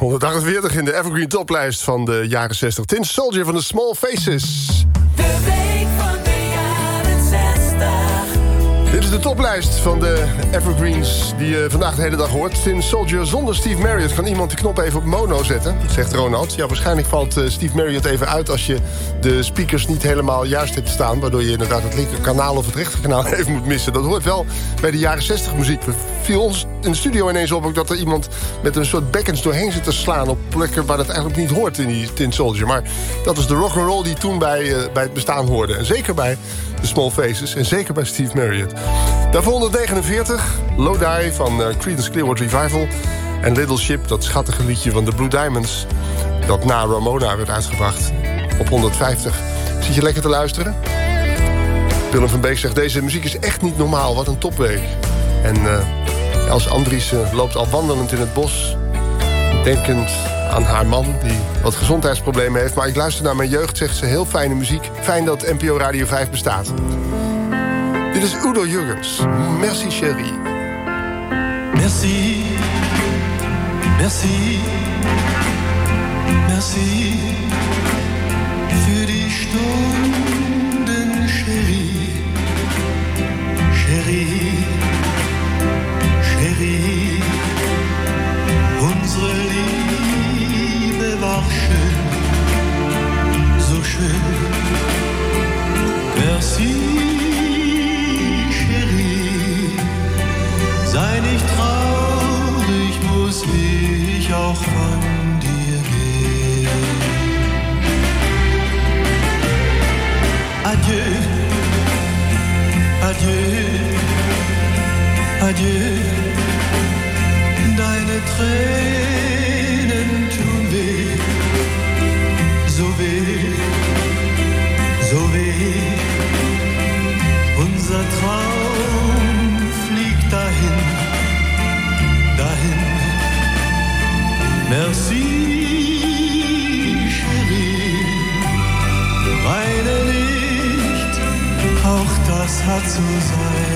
148 in de Evergreen Toplijst van de jaren 60. Tin Soldier van de Small Faces. De week van de jaren 60. Dit is de toplijst van de Evergreens die je vandaag de hele dag hoort. Tin Soldier zonder Steve Marriott. Kan iemand de knop even op mono zetten? Zegt Ronald. Ja, waarschijnlijk valt eh, Steve Marriott even uit... als je de speakers niet helemaal juist hebt staan... waardoor je inderdaad het linker kanaal of het rechter kanaal even moet missen. Dat hoort wel bij de jaren 60 muziek. Viel ons in de studio ineens op dat er iemand... met een soort bekkens doorheen zit te slaan... op plekken waar dat eigenlijk niet hoort in die Tin Soldier. Maar dat is de rock and roll die toen bij, eh, bij het bestaan hoorde. En zeker bij de Small Faces en zeker bij Steve Marriott. Daarvoor 149, Low Die van uh, Creedence Clearwater Revival... en Little Ship, dat schattige liedje van de Blue Diamonds... dat na Ramona werd uitgebracht op 150. Zit je lekker te luisteren? Willem van Beek zegt, deze muziek is echt niet normaal. Wat een topweek. En uh, Els Andries uh, loopt al wandelend in het bos... denkend aan haar man, die wat gezondheidsproblemen heeft. Maar ik luister naar mijn jeugd, zegt ze, heel fijne muziek. Fijn dat NPO Radio 5 bestaat. Dit is Udo Jurgens. Merci, chérie. Merci, merci, merci für die Stunden, Chérie, Chérie, Krieg. Unsere Liebe war schön, so schön. Merci, Chérie, sei nicht traurig, muss ich auch von adieu, adieu, adieu. Deine Tränen tun weh, so weh, so weh. Unser Traum fliegt dahin, dahin. Merci, Chérie, weine nicht, auch das hat so sein.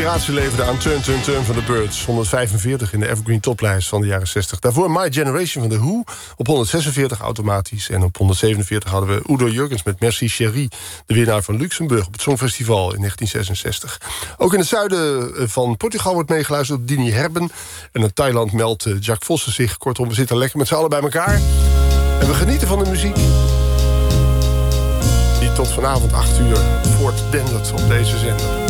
inspiratie leverde aan Turn Turn Turn van de Birds. 145 in de Evergreen toplijst van de jaren 60. Daarvoor My Generation van de Who op 146 automatisch. En op 147 hadden we Udo Jurgens met Merci Chérie... de winnaar van Luxemburg op het Songfestival in 1966. Ook in het zuiden eh, van Portugal wordt meegeluisterd op Dini Herben. En in Thailand meldt eh, Jack Vossen zich. Kortom, we zitten lekker met z'n allen bij elkaar. En we genieten van de muziek die tot vanavond 8 uur voortdendert op deze zender.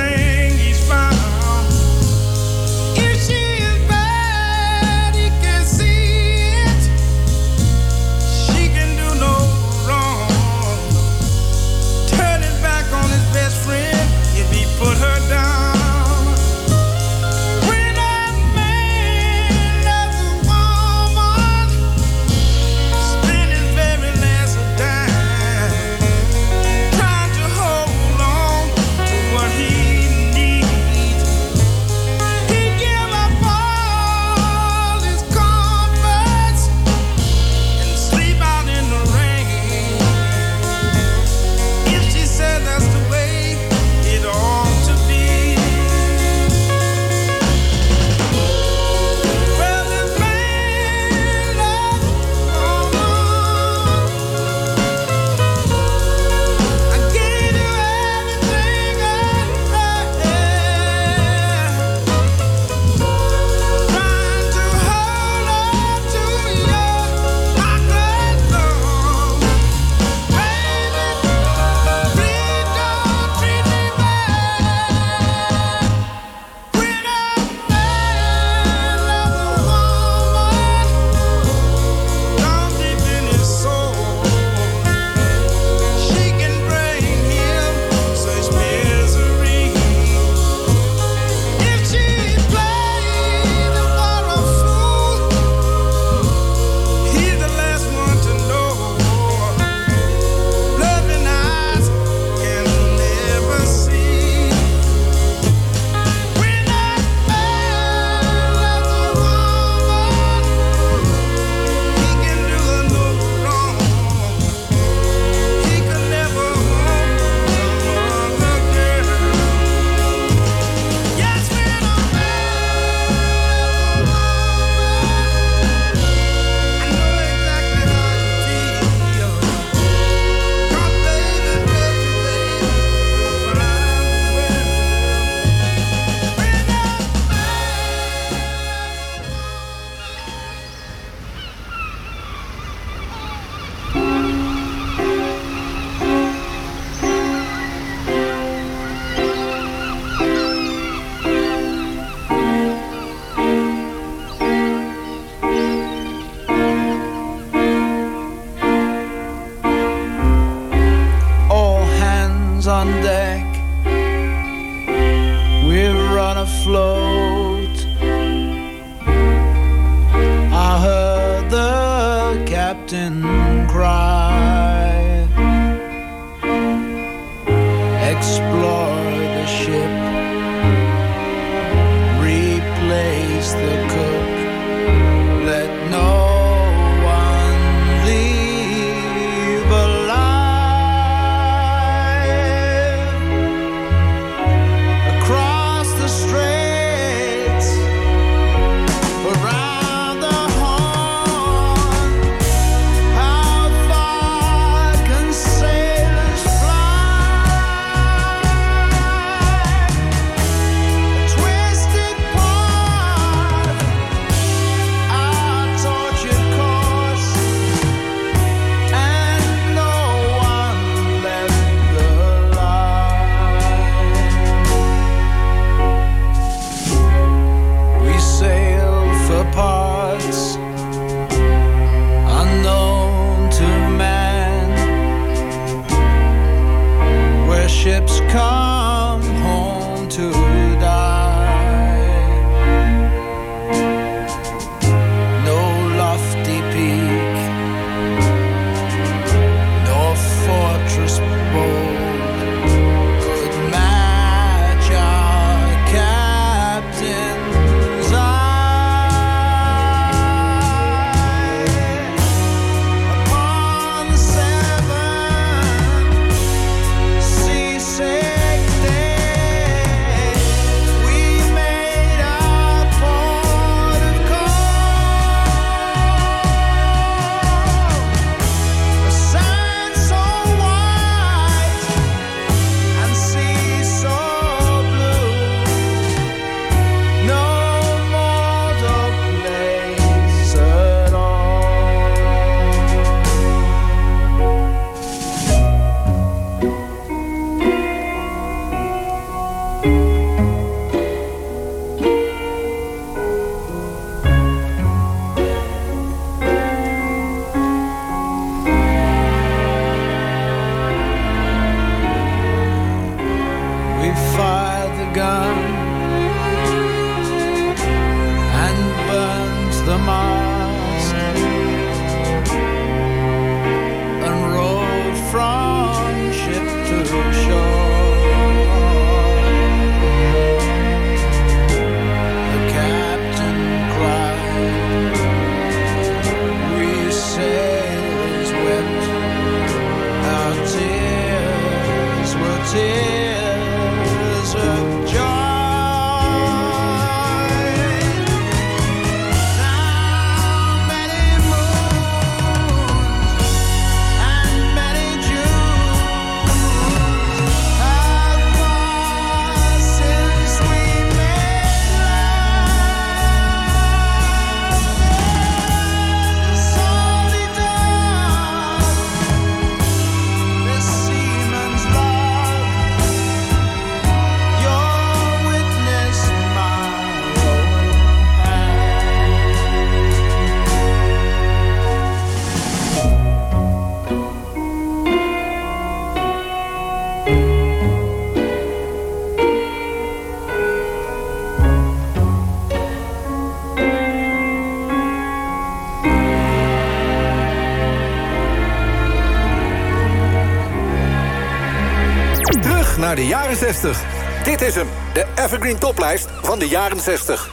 naar de jaren 60. Dit is hem, de Evergreen Toplijst van de jaren 60.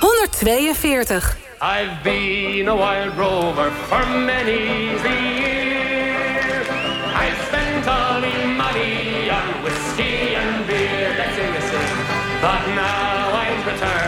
142. I've been a wild rover for many years. I've spent all my money on whiskey and beer. That's innocent. But now I'm returned.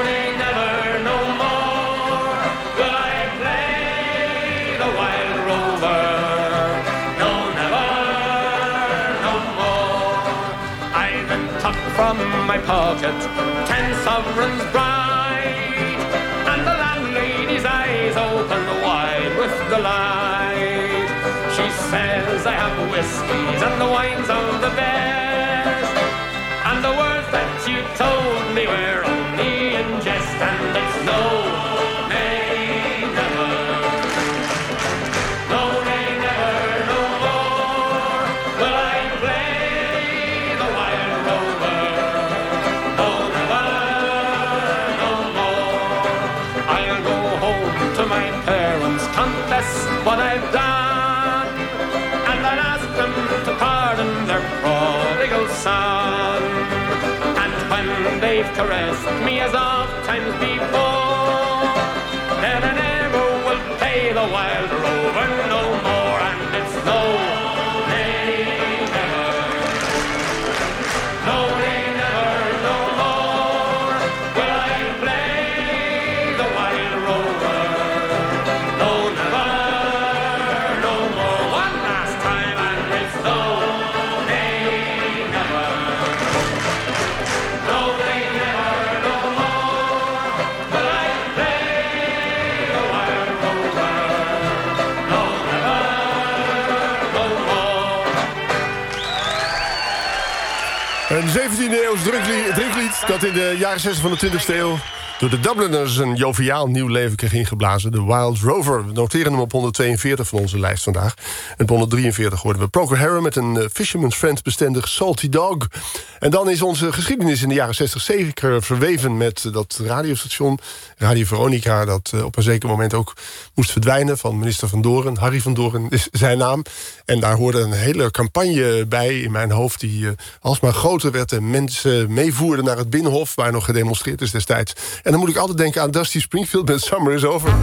from my pocket ten sovereigns bright, and the landlady's eyes open wide with delight. She says I have whiskies and the wines of the best, and the words that you told me were they've caressed me as oft times before, I never will play the 17e-eeuws drinklied dat in de jaren 60 van de 20e eeuw... door de Dubliners een joviaal nieuw leven kreeg ingeblazen. De Wild Rover. We noteren hem op 142 van onze lijst vandaag. En op 143 hoorden we Proker Harum met een eh, Fisherman's Friend bestendig Salty Dog... En dan is onze geschiedenis in de jaren 60 zeker verweven... met dat radiostation, Radio Veronica... dat eh, op een zeker moment ook moest verdwijnen van minister Van Doren. Harry Van Doren is zijn naam. En daar hoorde een hele campagne bij in mijn hoofd... die eh, alsmaar groter werd en mensen meevoerden naar het Binnenhof... waar nog gedemonstreerd is destijds. En dan moet ik altijd denken aan Dusty Springfield met Summer is Over.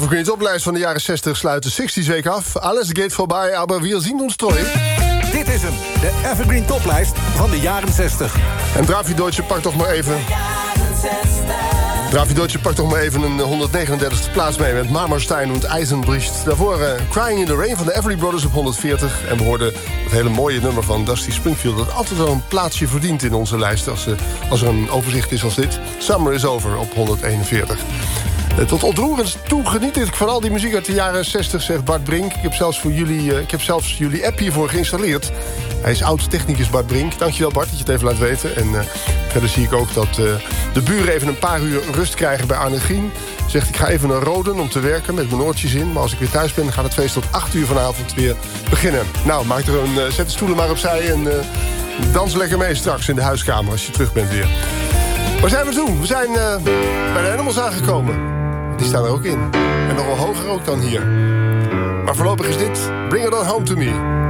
Geht De Evergreen Toplijst van de jaren 60 sluit de 60s week af. Alles gaat voorbij, maar wir zien ons treu. Dit is hem, de Evergreen Toplijst van de jaren 60. En Dravi Deutsche pakt toch maar even... Ravi Deutsche pakt toch maar even een 139e plaats mee... met Marmerstein en Eisenbricht. Daarvoor eh, Crying in the Rain van de Everly Brothers op 140. En we hoorden het hele mooie nummer van Dusty Springfield... dat altijd wel een plaatsje verdient in onze lijst... als, eh, als er een overzicht is als dit. Summer is Over op 141. Eh, Tot ontroerend toe geniet ik van al die muziek uit de jaren 60, zegt Bart Brink. Ik heb zelfs, voor jullie, eh, ik heb zelfs jullie app hiervoor geïnstalleerd. Hij is oud-technicus Bart Brink. Dankjewel Bart dat je het even laat weten. En eh, verder zie ik ook dat de buren even een paar uur rust krijgen bij Arne Grien. Zegt ik ga even naar Roden om te werken met mijn oortjes in. Maar als ik weer thuis ben gaat het feest tot 8 uur vanavond weer beginnen. Nou, maak er een, zet de stoelen maar opzij en dans lekker mee straks in de huiskamer als je terug bent weer. Waar zijn we toen? We zijn bij de Animals aangekomen. Die staan er ook in. En nog wel hoger ook dan hier. Maar voorlopig is dit Bring It On Home To Me.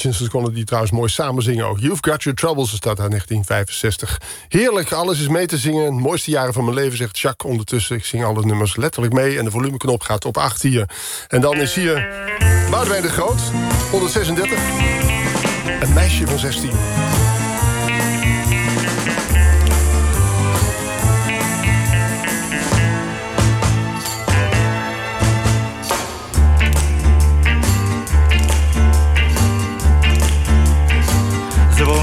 Ze konden die trouwens mooi samen zingen ook. You've Got Your Troubles, is dat uit 1965. Heerlijk, alles is mee te zingen. mooiste jaren van mijn leven, zegt Jacques ondertussen. Ik zing alle nummers letterlijk mee en de volumeknop gaat op 8 hier. En dan is hier Boudewijn de Groot, 136. Een meisje van 16.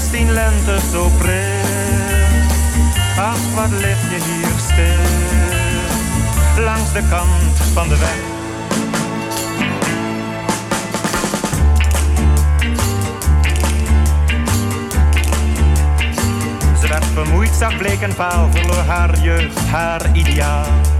16 lente zo pril. Ach, wat lig je hier stil, langs de kant van de weg. Ze werd vermoeid, zag bleek en paal, verloor haar jeugd, haar ideaal.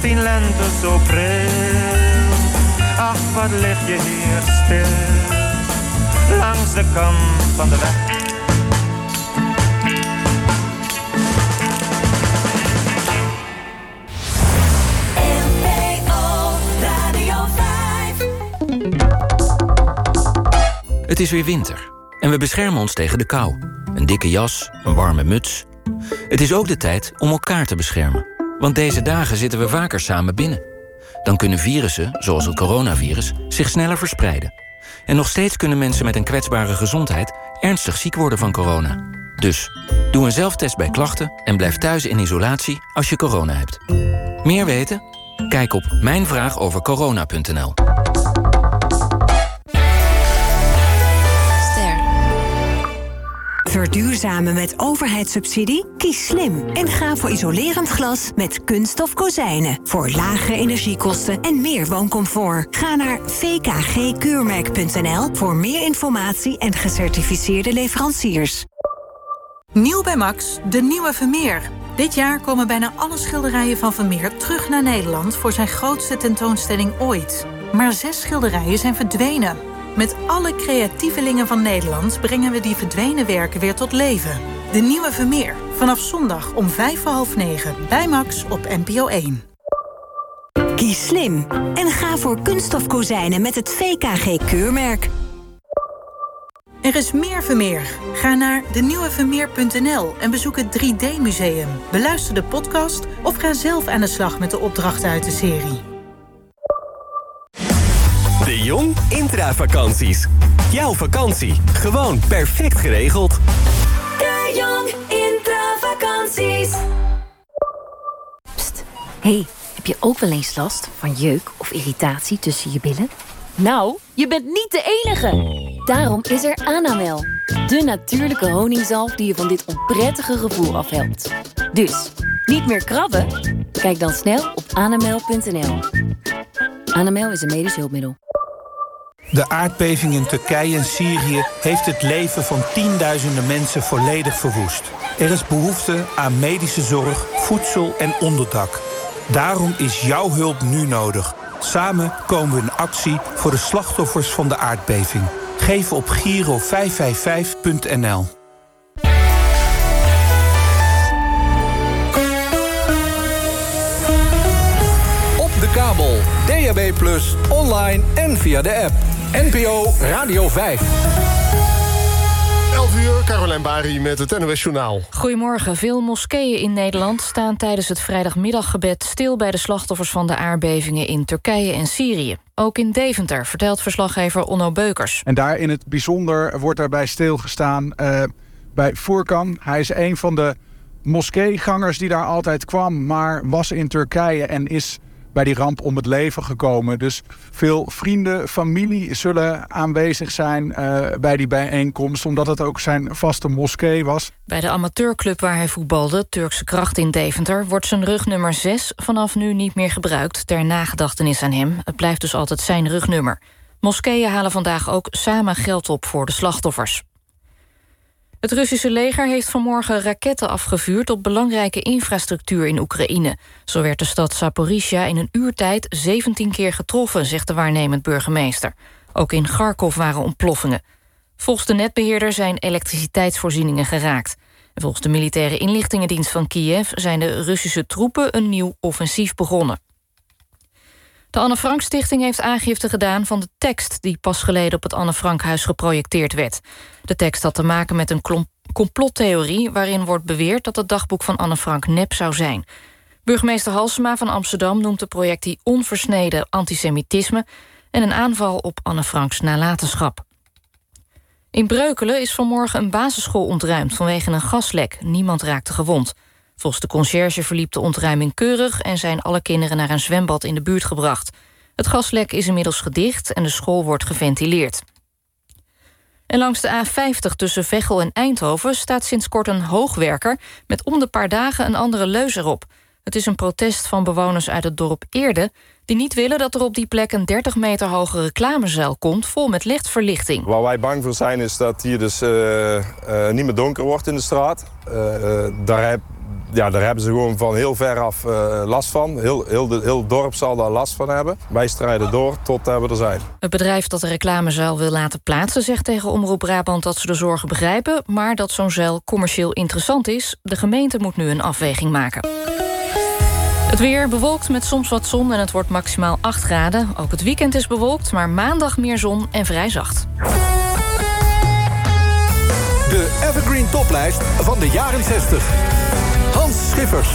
16 lente zo pril. Ach, wat lig je hier stil, langs de kant van de weg. NPO Radio 5. Het is weer winter en we beschermen ons tegen de kou. Een dikke jas, een warme muts. Het is ook de tijd om elkaar te beschermen. Want deze dagen zitten we vaker samen binnen. Dan kunnen virussen, zoals het coronavirus, zich sneller verspreiden. En nog steeds kunnen mensen met een kwetsbare gezondheid ernstig ziek worden van corona. Dus, doe een zelftest bij klachten en blijf thuis in isolatie als je corona hebt. Meer weten? Kijk op mijnvraagovercorona.nl. Verduurzamen met overheidssubsidie? Kies slim en ga voor isolerend glas met kunststof kozijnen. Voor lagere energiekosten en meer wooncomfort. Ga naar vkgkeurmerk.nl voor meer informatie en gecertificeerde leveranciers. Nieuw bij Max, de nieuwe Vermeer. Dit jaar komen bijna alle schilderijen van Vermeer terug naar Nederland voor zijn grootste tentoonstelling ooit. Maar zes schilderijen zijn verdwenen. Met alle creatievelingen van Nederland brengen we die verdwenen werken weer tot leven. De nieuwe Vermeer, vanaf zondag om vijf voor half negen bij Max op NPO 1. Kies slim en ga voor kunststof kozijnen met het VKG-keurmerk. Er is meer Vermeer. Ga naar denieuwevermeer.nl en bezoek het 3D-museum. Beluister de podcast of ga zelf aan de slag met de opdrachten uit de serie. Jong Intravakanties. Jouw vakantie. Gewoon perfect geregeld. De Jong Intravakanties. hey, heb je ook wel eens last van jeuk of irritatie tussen je billen? Nou, je bent niet de enige. Daarom is er Anamel. De natuurlijke honingzalf die je van dit onprettige gevoel afhelpt. Dus, niet meer krabben? Kijk dan snel op anamel.nl. Anamel is een medisch hulpmiddel. De aardbeving in Turkije en Syrië heeft het leven van tienduizenden mensen volledig verwoest. Er is behoefte aan medische zorg, voedsel en onderdak. Daarom is jouw hulp nu nodig. Samen komen we in actie voor de slachtoffers van de aardbeving. Geef op Giro 555.nl. Op de kabel, DAB+, online en via de app. NPO Radio 5. 11 uur, Carolijn Bari met het NOS Journaal. Goedemorgen. Veel moskeeën in Nederland staan tijdens het vrijdagmiddaggebed stil bij de slachtoffers van de aardbevingen in Turkije en Syrië. Ook in Deventer, vertelt verslaggever Onno Beukers. En daar in het bijzonder wordt daarbij stilgestaan eh, bij Furkan. Hij is een van de moskeegangers die daar altijd kwam, maar was in Turkije en is bij die ramp om het leven gekomen. Dus veel vrienden, familie zullen aanwezig zijn eh, bij die bijeenkomst, omdat het ook zijn vaste moskee was. Bij de amateurclub waar hij voetbalde, Turkse Kracht in Deventer, wordt zijn rugnummer 6 vanaf nu niet meer gebruikt ter nagedachtenis aan hem. Het blijft dus altijd zijn rugnummer. Moskeeën halen vandaag ook samen geld op voor de slachtoffers. Het Russische leger heeft vanmorgen raketten afgevuurd op belangrijke infrastructuur in Oekraïne. Zo werd de stad Zaporizhia in een uurtijd 17 keer getroffen, zegt de waarnemend burgemeester. Ook in Kharkov waren ontploffingen. Volgens de netbeheerder zijn elektriciteitsvoorzieningen geraakt. En volgens de militaire inlichtingendienst van Kiev zijn de Russische troepen een nieuw offensief begonnen. De Anne Frank Stichting heeft aangifte gedaan van de tekst... die pas geleden op het Anne Frankhuis geprojecteerd werd. De tekst had te maken met een complottheorie... waarin wordt beweerd dat het dagboek van Anne Frank nep zou zijn. Burgemeester Halsema van Amsterdam noemt de projectie onversneden antisemitisme... en een aanval op Anne Franks nalatenschap. In Breukelen is vanmorgen een basisschool ontruimd vanwege een gaslek. Niemand raakte gewond. Volgens de conciërge verliep de ontruiming keurig... en zijn alle kinderen naar een zwembad in de buurt gebracht. Het gaslek is inmiddels gedicht en de school wordt geventileerd. En langs de A50 tussen Veghel en Eindhoven... staat sinds kort een hoogwerker met om de paar dagen een andere leus erop. Het is een protest van bewoners uit het dorp Eerde... die niet willen dat er op die plek een 30 meter hoge reclamezuil komt... vol met lichtverlichting. Waar wij bang voor zijn is dat hier dus eh, eh, niet meer donker wordt in de straat. Eh, daar, heb, ja, daar hebben ze gewoon van heel ver af eh, last van. Heel, heel, de, heel het dorp zal daar last van hebben. Wij strijden door tot we er zijn. Het bedrijf dat de reclamezuil wil laten plaatsen... zegt tegen Omroep Brabant dat ze de zorgen begrijpen... maar dat zo'n zuil commercieel interessant is. De gemeente moet nu een afweging maken. Het weer bewolkt met soms wat zon en het wordt maximaal 8 graden. Ook het weekend is bewolkt, maar maandag meer zon en vrij zacht. De Evergreen Toplijst van de jaren 60. Schiffers.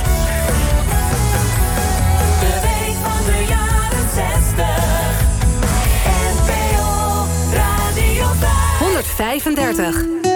De week van de jaren 60. NPO Radio 5. 135.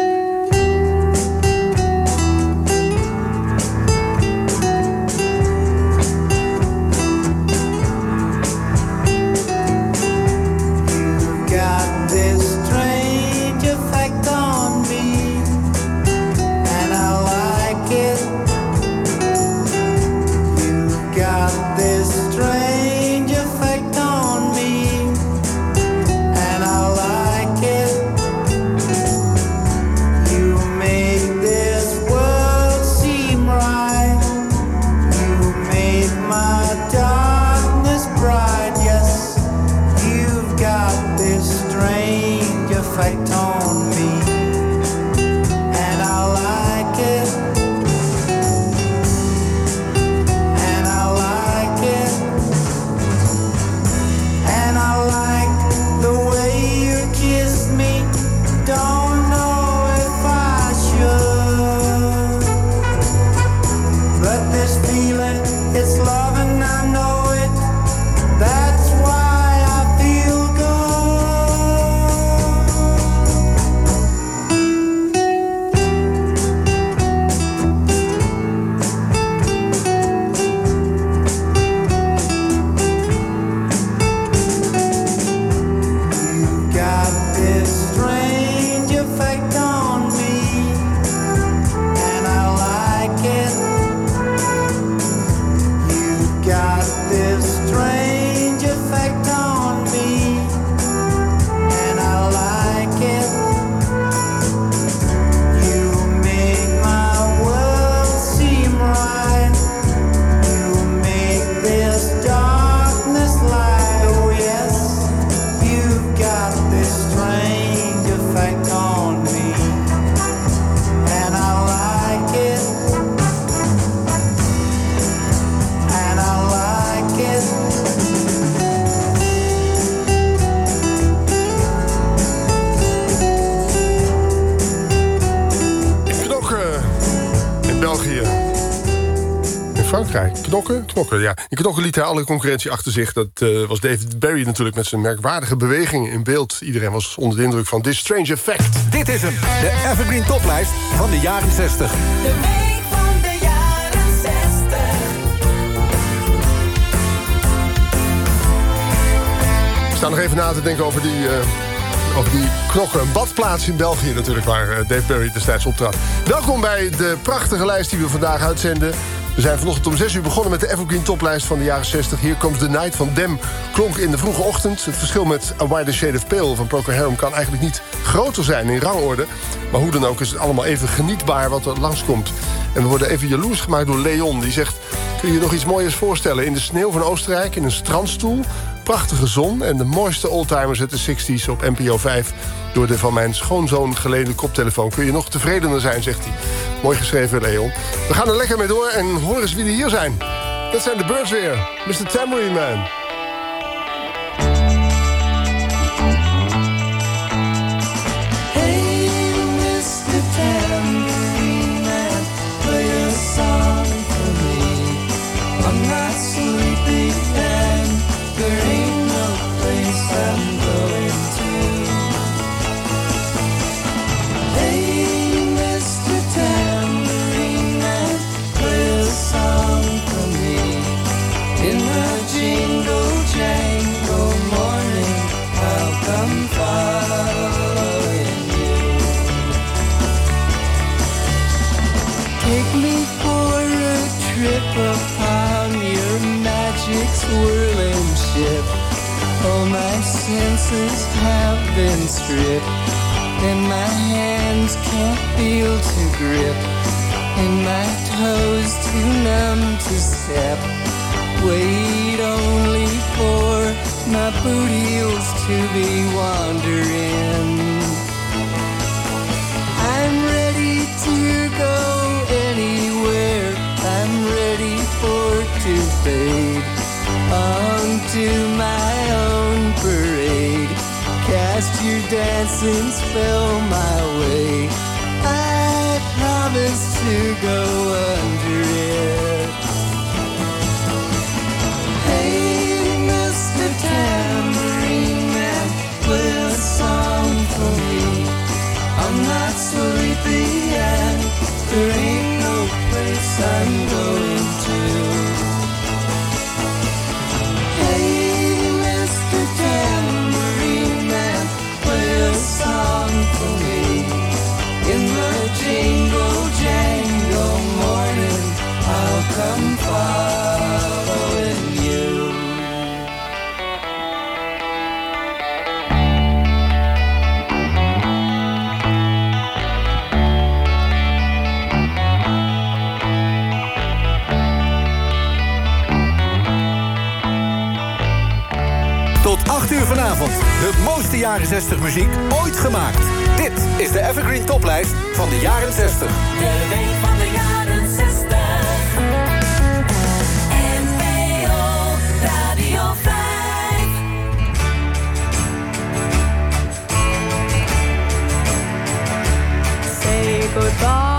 Knokken? Knokken, ja. Knokken liet alle concurrentie achter zich. Dat eh, was David Barry natuurlijk met zijn merkwaardige bewegingen in beeld. Iedereen was onder de indruk van This Strange Effect. Dit is hem, de Evergreen Toplijst van de jaren 60. De week van de jaren 60. Ik sta nog even na te denken over die, eh, over die knokken. Een badplaats in België natuurlijk, waar eh, Dave Barry destijds optrad. Welkom bij de prachtige lijst die we vandaag uitzenden. We zijn vanochtend om 6 uur begonnen met de Evergreen toplijst van de jaren 60. Hier komt The Night van Dem. Klonk in de vroege ochtend. Het verschil met A Wider Shade of Pale van Procol Harum... kan eigenlijk niet groter zijn in rangorde. Maar hoe dan ook is het allemaal even genietbaar wat er langskomt. En we worden even jaloers gemaakt door Leon. Die zegt, kun je je nog iets mooiers voorstellen? In de sneeuw van Oostenrijk, in een strandstoel... prachtige zon en de mooiste oldtimers uit de 60s op NPO 5... door de van mijn schoonzoon geleden koptelefoon. Kun je nog tevredener zijn, zegt hij. Mooi geschreven, Leon. We gaan er lekker mee door en hoor eens wie er hier zijn. Dat zijn de Birds weer. Mr. Tambourine Man. Senses have been stripped, and my hands can't feel to grip, and my toes too numb to step. Wait only for my boot heels to be wandering. Dancing spell my way. I promise to go under it. Hey, Mr. Tambourine Man, play a song for me. I'm not sleepy and there ain't no place I'm vanavond. De mooiste jaren 60 muziek ooit gemaakt. Dit is de Evergreen Toplijst van de jaren 60. De week van de jaren 60. NPO Radio 5. Say goodbye,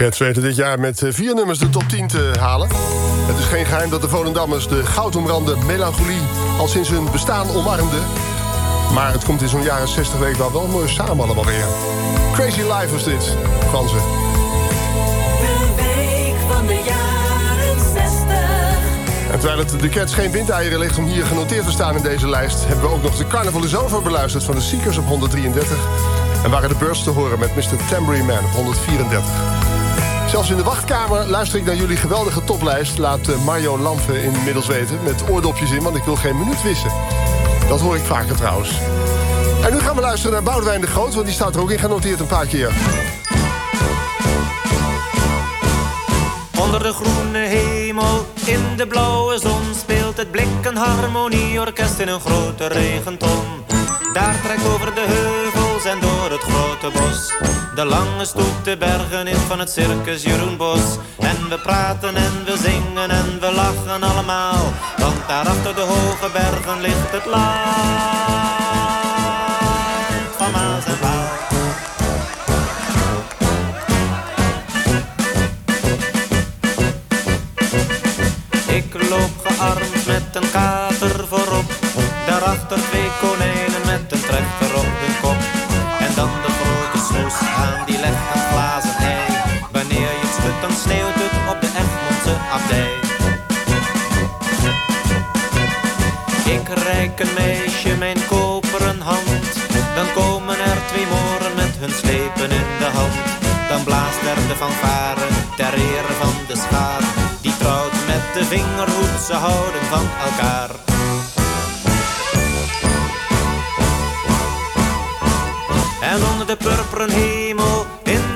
Cats weten dit jaar met eh, vier nummers de top 10 te halen. Het is geen geheim dat de Volendammers de goudomrande melancholie... al sinds hun bestaan omarmden. Maar het komt in zo'n jaren 60 week wel wel mooi samen allemaal weer. Crazy Life was dit, Franse. De week van de jaren 60. En terwijl het de Cats geen windeieren ligt om hier genoteerd te staan in deze lijst... hebben we ook nog de Carnival is Over beluisterd van de Seekers op 133... en waren de Birds te horen met Mr. Tambourine Man op 134. Zelfs in de wachtkamer luister ik naar jullie geweldige toplijst... laat eh, Mario Lampen inmiddels weten, met oordopjes in... want ik wil geen minuut wissen. Dat hoor ik vaker trouwens. En nu gaan we luisteren naar Boudewijn de Groot... want die staat er ook in genoteerd een paar keer. Onder de groene hemel, in de blauwe zon speelt het blik een harmonieorkest in een grote regenton. Daar trekt over de heuvels en door het grote bos. De lange stoet de bergen in van het circus Jeroen Bos. En we praten en we zingen en we lachen allemaal. Want daar achter de hoge bergen ligt het land van Maas en Waal. Ik loop gearmd met een kater legt een glazen ei. Wanneer je het dan sneeuwt het op de Egmondse abdij. Ik reik een meisje mijn koperen hand. Dan komen er twee moren met hun slepen in de hand. Dan blaast er de fanfare ter ere van de schaar. Die trouwt met de vingerhoed, ze houden van elkaar. En onder de purperen hemel, in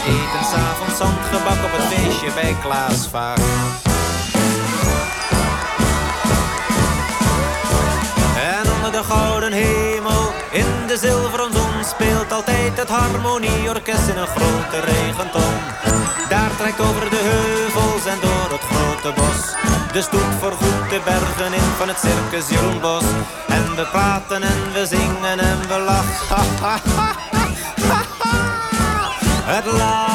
En eten s'avonds zandgebak op het feestje bij Klaas. En onder de gouden hemel, in de zilveren zon, speelt altijd het harmonieorkest in een grote regenton. Daar trekt over de heuvels en door het grote bos. De stoet voorgoed de bergen in van het circus Jeroen Bos. En we praten en we zingen en we lachen. Het land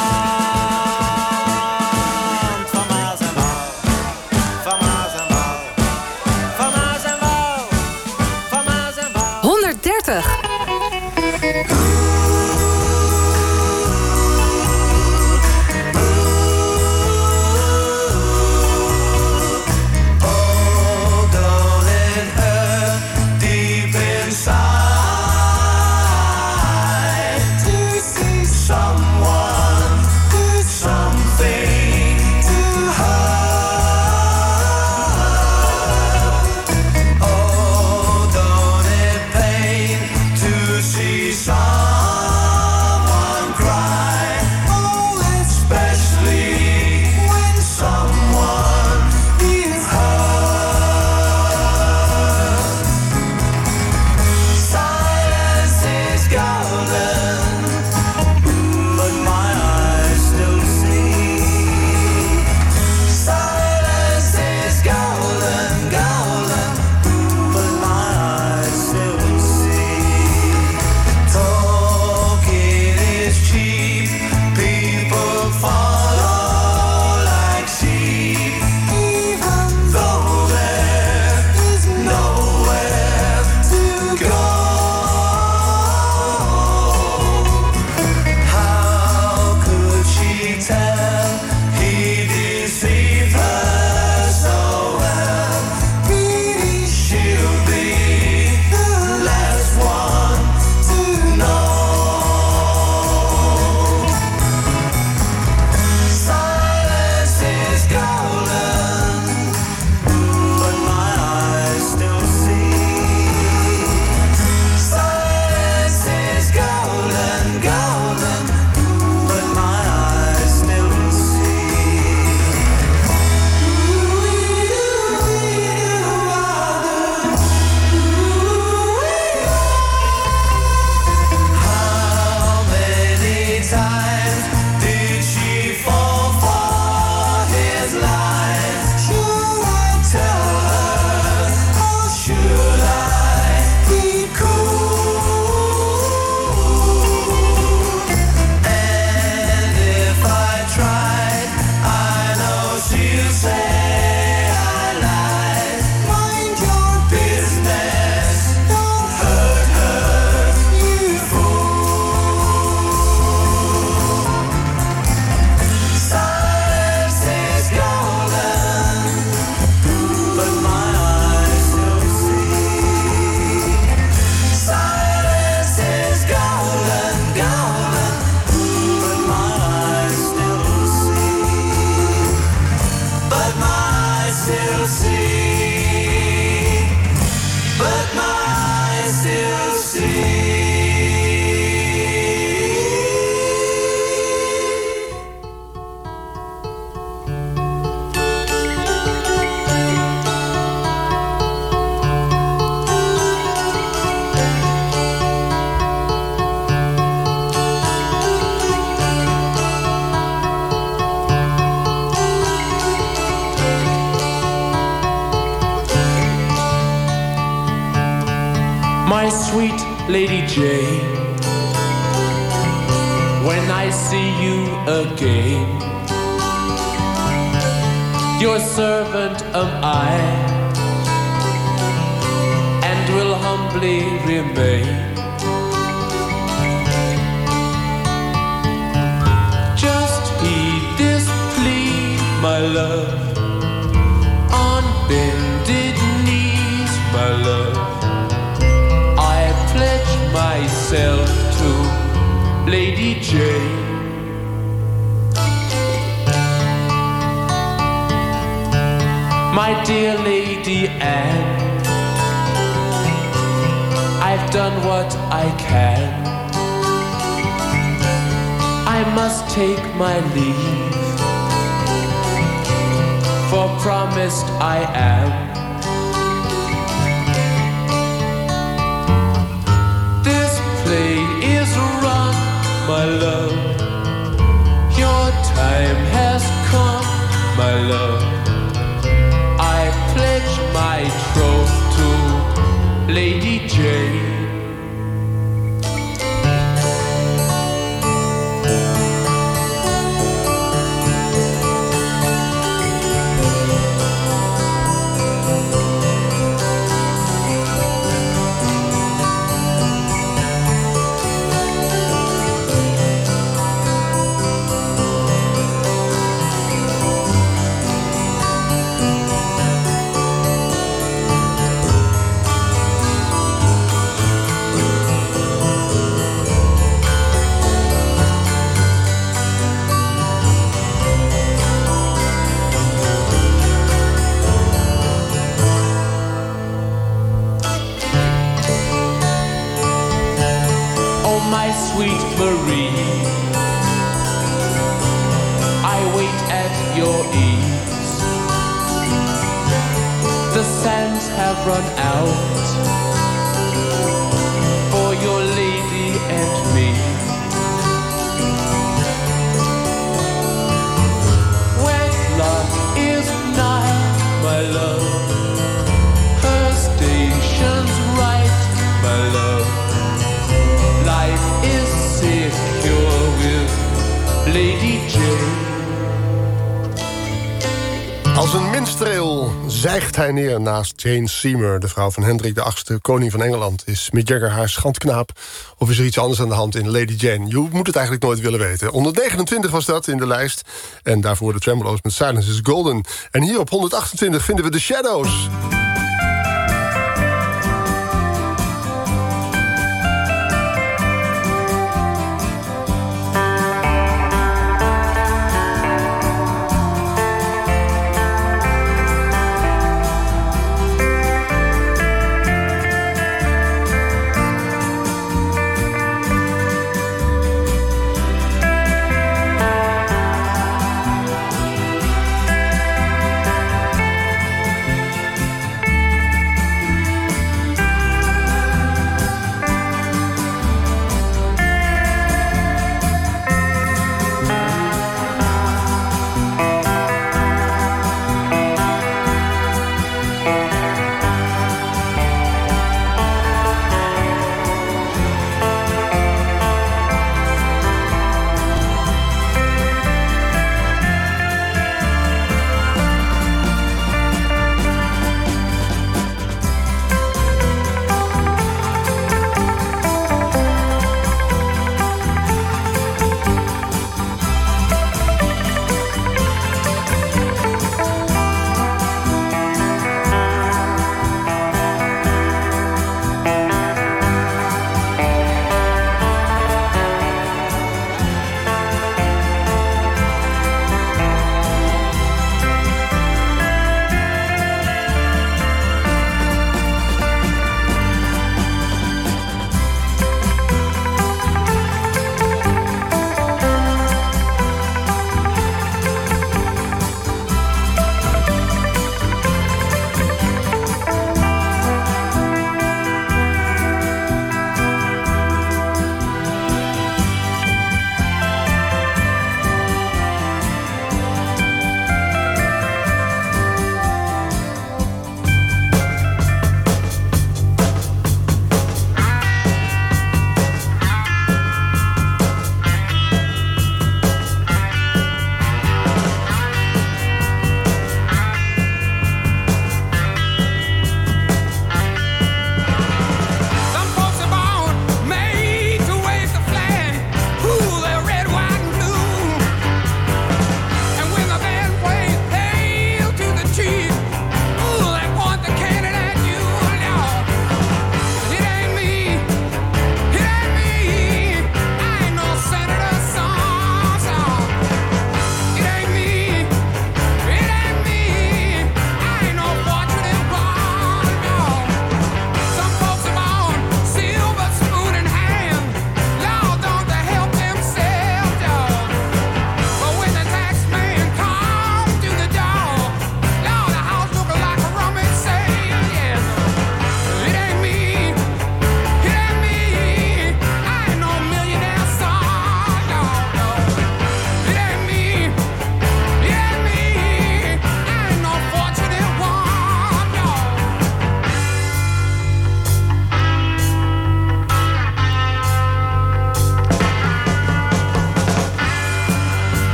naast Jane Seymour... de vrouw van Hendrik VIII, koning van Engeland. Is Mick Jagger haar schandknaap? Of is er iets anders aan de hand in Lady Jane? Je moet het eigenlijk nooit willen weten. 129 was dat in de lijst. En daarvoor de Tremolo's met Silence is Golden. En hier op 128 vinden we The Shadows.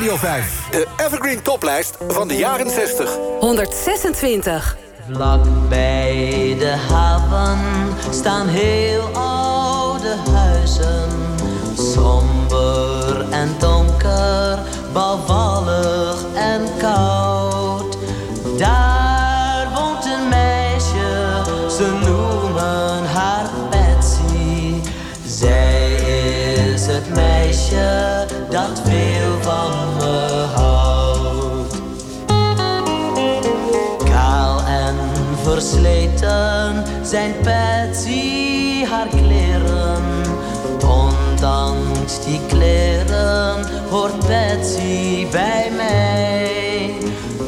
Radio 5. De Evergreen Toplijst van de jaren 60. 126. Vlak bij de haven staan heel zijn Patsy haar kleren. Ondanks die kleren hoort Patsy bij mij.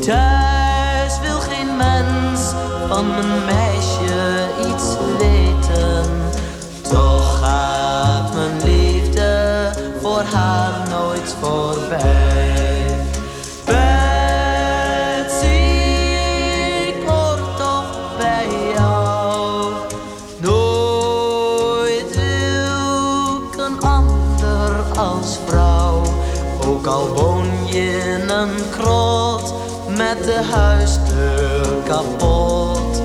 Thuis wil geen mens van mijn meisje iets weten. Toch gaat mijn liefde voor haar de huisdeur kapot.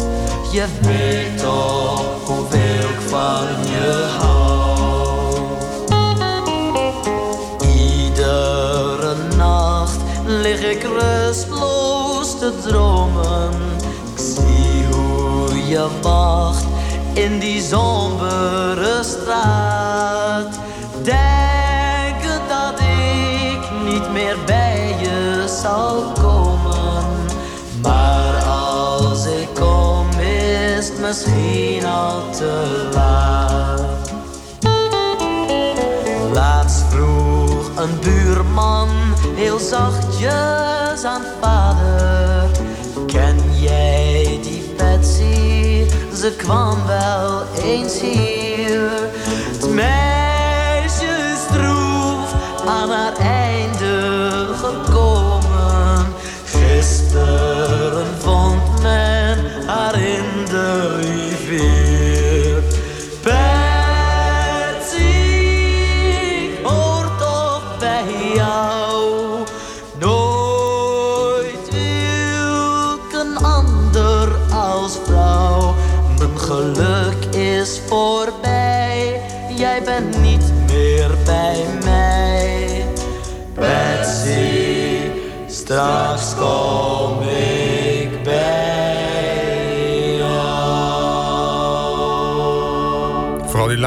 Je weet toch hoeveel ik van je hou. Iedere nacht lig ik rustloos te dromen. Ik zie hoe je wacht in die sombere straat. Misschien al te laat. Laatst vroeg een buurman heel zachtjes aan vader. Ken jij die Betsy? Ze kwam wel eens hier.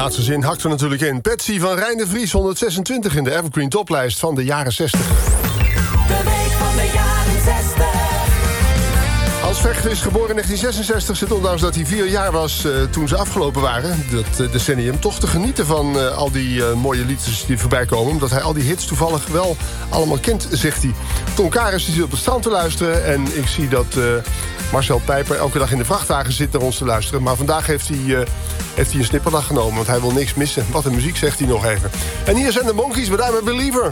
Laatste zin hakt er natuurlijk in. Patsy van Rijn de Vries, 126 in de Evergreen Toplijst van de jaren 60. Is geboren in 1966. Zit ondanks dat hij vier jaar was eh, toen ze afgelopen waren, dat eh, decennium... toch te genieten van eh, al die mooie liedjes die voorbij komen. Omdat hij al die hits toevallig wel allemaal kent, zegt hij. Tom Karis zit op het strand te luisteren. En ik zie dat Marcel Pijper elke dag in de vrachtwagen zit naar ons te luisteren. Maar vandaag heeft hij, heeft hij een snipperdag genomen, want hij wil niks missen. Wat een muziek, zegt hij nog even. En hier zijn de Monkeys met I'm a Believer.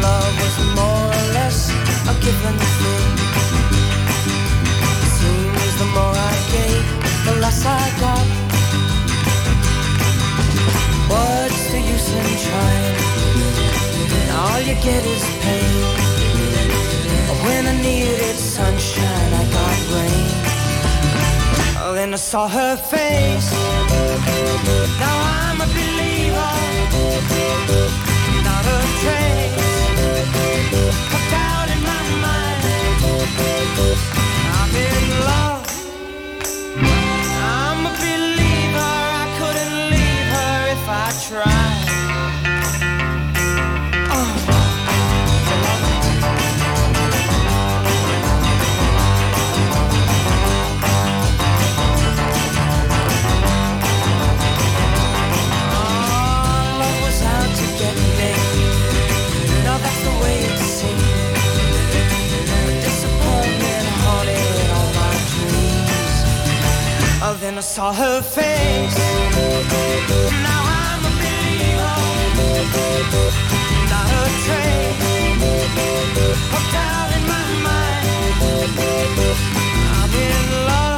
Love was more or less a given thing. Seems the more I gave, the less I got. What's the use in trying? All you get is pain. When I needed sunshine, I got rain. Oh, then I saw her face. Now I'm a believer. Not a trace I'm in love. I'm a believer. I couldn't leave her if I tried. saw her face. Now I'm a believer. Not a trace of doubt in my mind. I'm in love.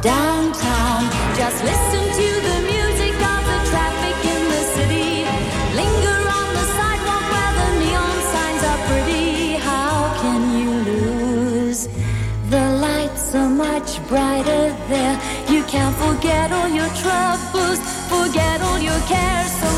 Downtown, just listen to the music of the traffic in the city. Linger on the sidewalk where the neon signs are pretty. How can you lose? The lights much brighter there. You can forget all your troubles, forget all your cares. So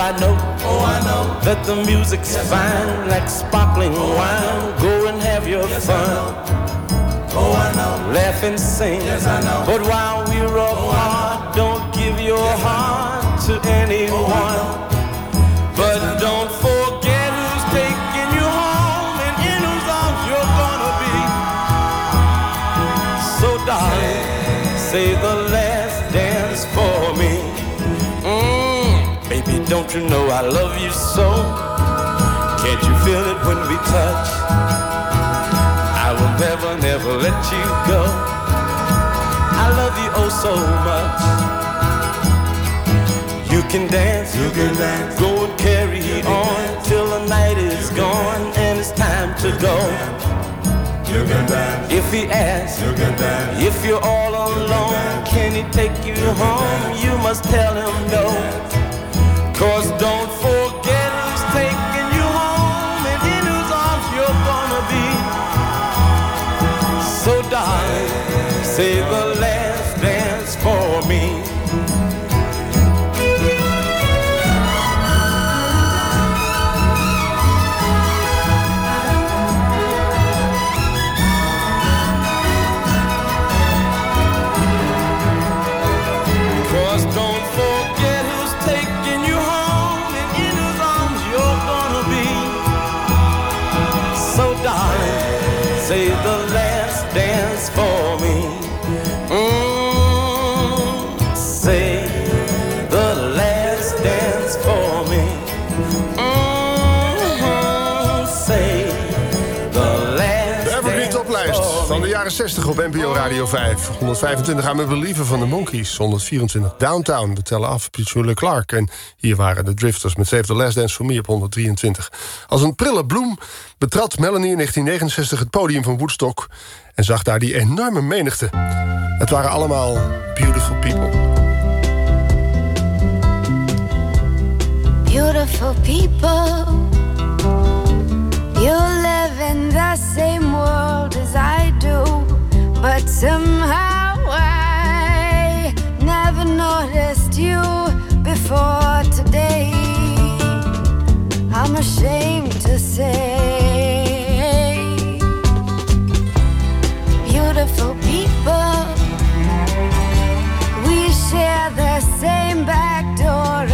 Oh, I know, oh, I know that the music's fine, like sparkling oh, wine. Go and have your fun. Oh, I know. Laugh and sing. Yes, I know. But while we're oh, apart, don't give your heart to oh, anyone. But don't forget who's taking you home and in whose arms you're gonna be. So, darling, say the don't you know I love you so? Can't you feel it when we touch? I will never, never let you go. I love you oh so much. You can dance, you can dance. Go and carry on till the night is gone. And it's time to go. You can dance. If he asks, if you're all alone, can he take you home? You must tell him no. Cause don't forget who's taking you home and in whose arms you're gonna be. So darling, the op NPO Radio 5. 125 aan believen van de Monkeys. 124 Downtown, we tellen af, Petula Clark. En hier waren de Drifters met Save the Last Dance for Me op 123. Als een prille bloem betrad Melanie in 1969 het podium van Woodstock... en zag daar die enorme menigte. Het waren allemaal beautiful people. Beautiful people, you live in the same world but somehow I never noticed you before today. I'm ashamed to say, beautiful people. We share the same back door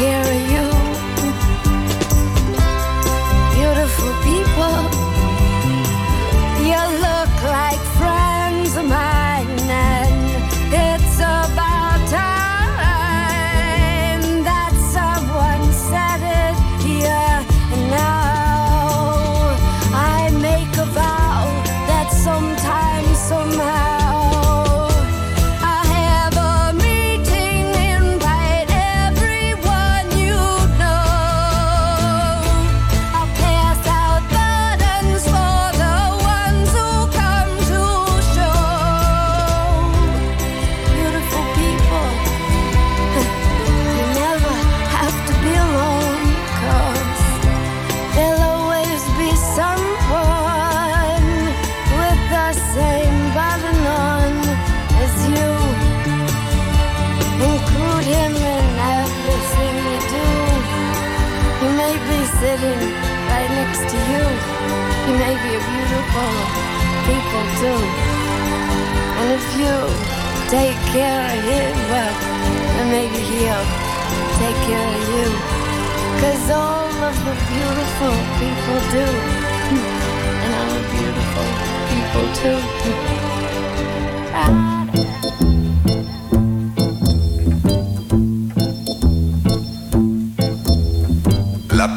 take care of you. Sitting right next to you. He may be a beautiful people too. And if you take care of him, well, then maybe he'll take care of you. Cause all of the beautiful people do. And I'm a beautiful people too. La ah.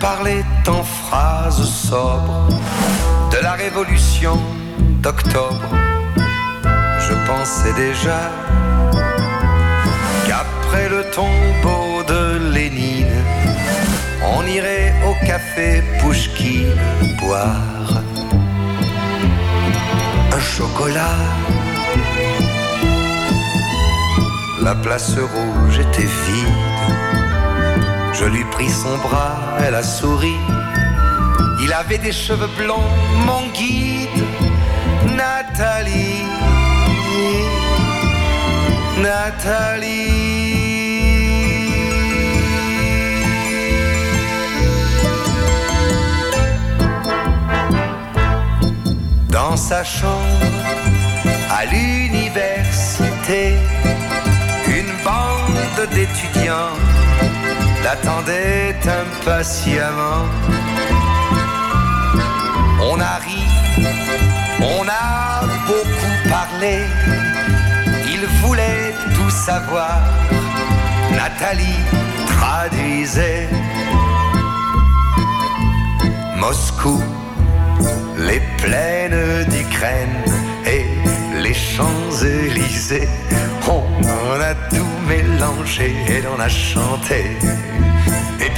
Parlait en phrases sobres de la révolution d'octobre. Je pensais déjà qu'après le tombeau de Lénine, on irait au café Pouchki boire un chocolat. La place rouge était vide. Je lui pris son bras, elle a souri. Il avait des cheveux blonds, mon guide, Nathalie. Nathalie. Dans sa chambre, à l'université, une bande d'étudiants l'attendait impatiemment. On a ri, on a beaucoup parlé, il voulait tout savoir. Nathalie traduisait Moscou, les plaines d'Ukraine et les Champs-Élysées. On en a tout mélangé et on a chanté.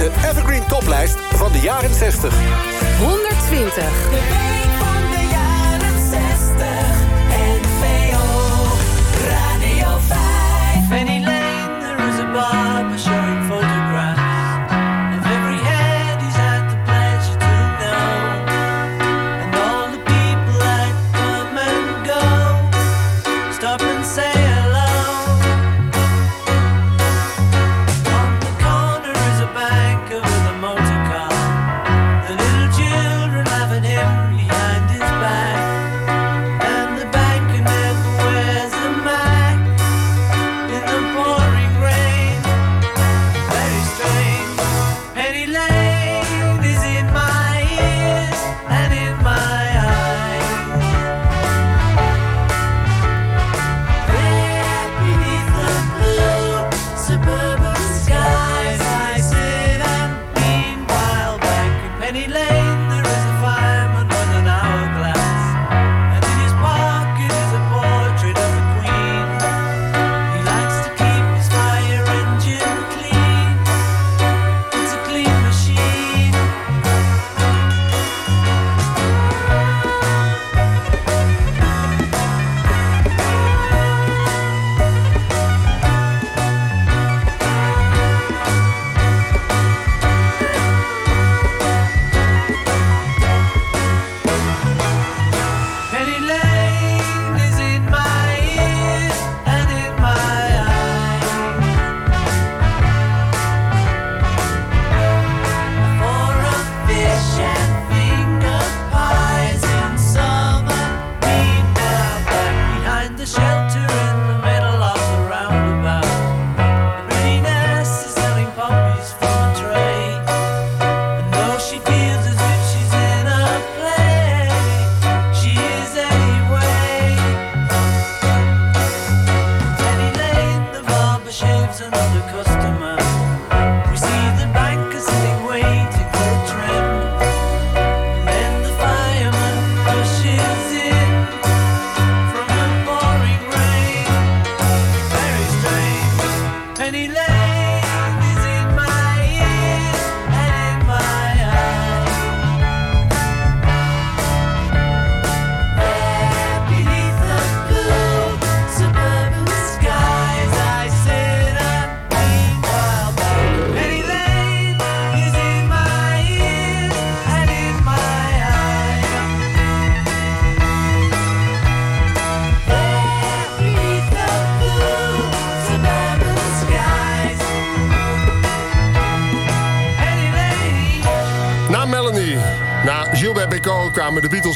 De Evergreen Toplijst van de jaren 60. 120.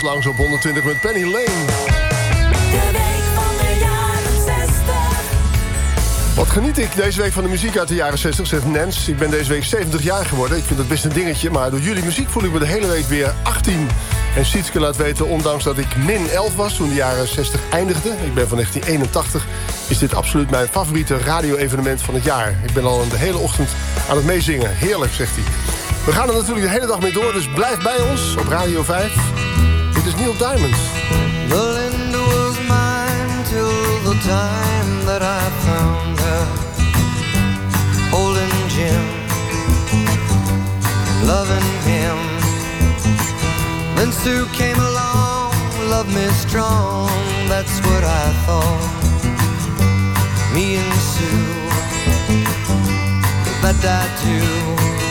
Langs op 120 met Penny Lane. De week van de jaren 60. Wat geniet ik deze week van de muziek uit de jaren 60, zegt Nens. Ik ben deze week 70 jaar geworden. Ik vind dat best een dingetje. Maar door jullie muziek voel ik me de hele week weer 18. En Sietske laat weten, ondanks dat ik min 11 was toen de jaren 60 eindigden... ik ben van 1981, is dit absoluut mijn favoriete radio-evenement van het jaar. Ik ben al de hele ochtend aan het meezingen. Heerlijk, zegt hij. We gaan er natuurlijk de hele dag mee door, dus blijf bij ons op Radio 5. Is Neil Diamond. Was mine till the time that I found her holding Jim, loving him. Then Sue came along, loved me strong, that's what I thought. Me and Sue, I do.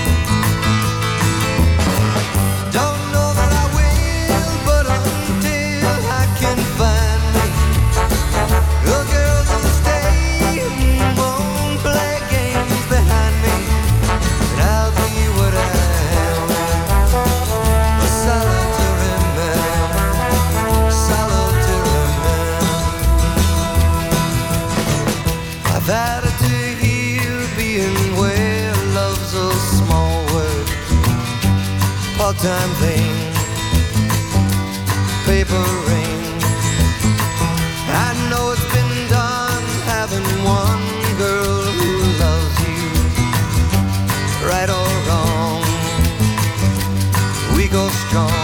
Part-time thing, paper rain. We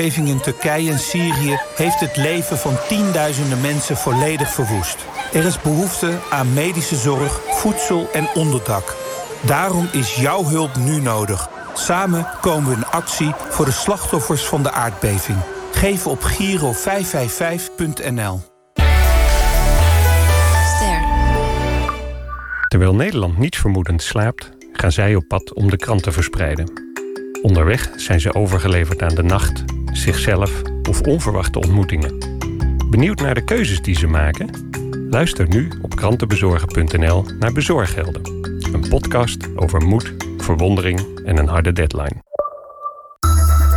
aardbeving in Turkije en Syrië heeft het leven van tienduizenden mensen volledig verwoest. Er is behoefte aan medische zorg, voedsel en onderdak. Daarom is jouw hulp nu nodig. Samen komen we in actie voor de slachtoffers van de aardbeving. Geef op Giro 555.nl. Terwijl Nederland niets vermoedend slaapt, gaan zij op pad om de krant te verspreiden. Onderweg zijn ze overgeleverd aan de nacht, zichzelf of onverwachte ontmoetingen. Benieuwd naar de keuzes die ze maken? Luister nu op krantenbezorgen.nl naar Bezorghelden. Een podcast over moed, verwondering en een harde deadline.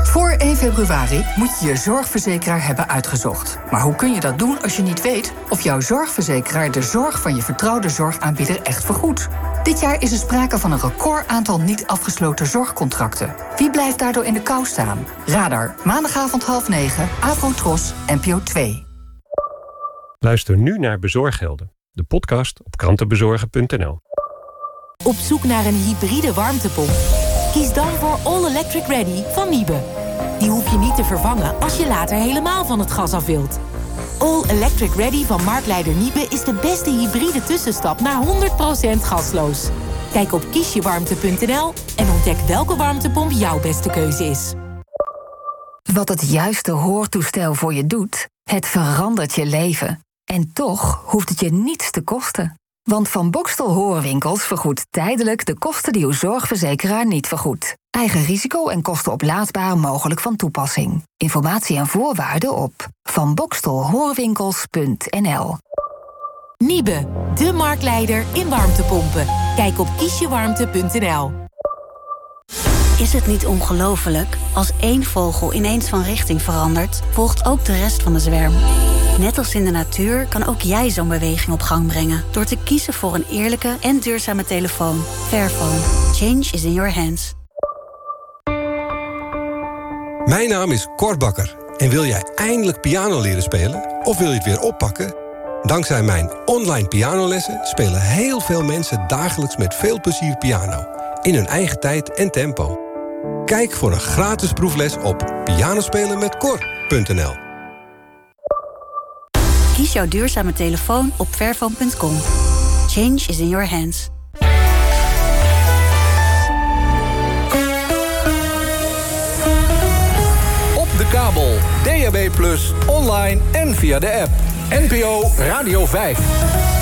Voor 1 februari moet je je zorgverzekeraar hebben uitgezocht. Maar hoe kun je dat doen als je niet weet of jouw zorgverzekeraar de zorg van je vertrouwde zorgaanbieder echt vergoedt? Dit jaar is er sprake van een record aantal niet afgesloten zorgcontracten. Wie blijft daardoor in de kou staan? Radar, maandagavond half negen, Avrotros, NPO 2. Luister nu naar Bezorghelden, de podcast op krantenbezorgen.nl. Op zoek naar een hybride warmtepomp? Kies dan voor All Electric Ready van Miebe. Die hoef je niet te vervangen als je later helemaal van het gas af wilt. All Electric Ready van marktleider Miebe is de beste hybride tussenstap naar 100% gasloos. Kijk op kiesjewarmte.nl en ontdek welke warmtepomp jouw beste keuze is. Wat het juiste hoortoestel voor je doet, het verandert je leven. En toch hoeft het je niets te kosten. Want Van Bokstel Hoorwinkels vergoedt tijdelijk de kosten die uw zorgverzekeraar niet vergoedt. Eigen risico en kosten oplaadbaar mogelijk van toepassing. Informatie en voorwaarden op vanbokstelhoorwinkels.nl Niebe, de marktleider in warmtepompen. Kijk op kiesjewarmte.nl. Is het niet ongelooflijk? Als één vogel ineens van richting verandert, volgt ook de rest van de zwerm. Net als in de natuur kan ook jij zo'n beweging op gang brengen... door te kiezen voor een eerlijke en duurzame telefoon. Fairphone. Change is in your hands. Mijn naam is Cor Bakker. En wil jij eindelijk piano leren spelen? Of wil je het weer oppakken? Dankzij mijn online pianolessen spelen heel veel mensen dagelijks met veel plezier piano. In hun eigen tijd en tempo. Kijk voor een gratis proefles op pianospelenmetcor.nl Kies jouw duurzame telefoon op fairphone.com. Change is in your hands. Op de kabel, DAB+, online en via de app. NPO Radio 5.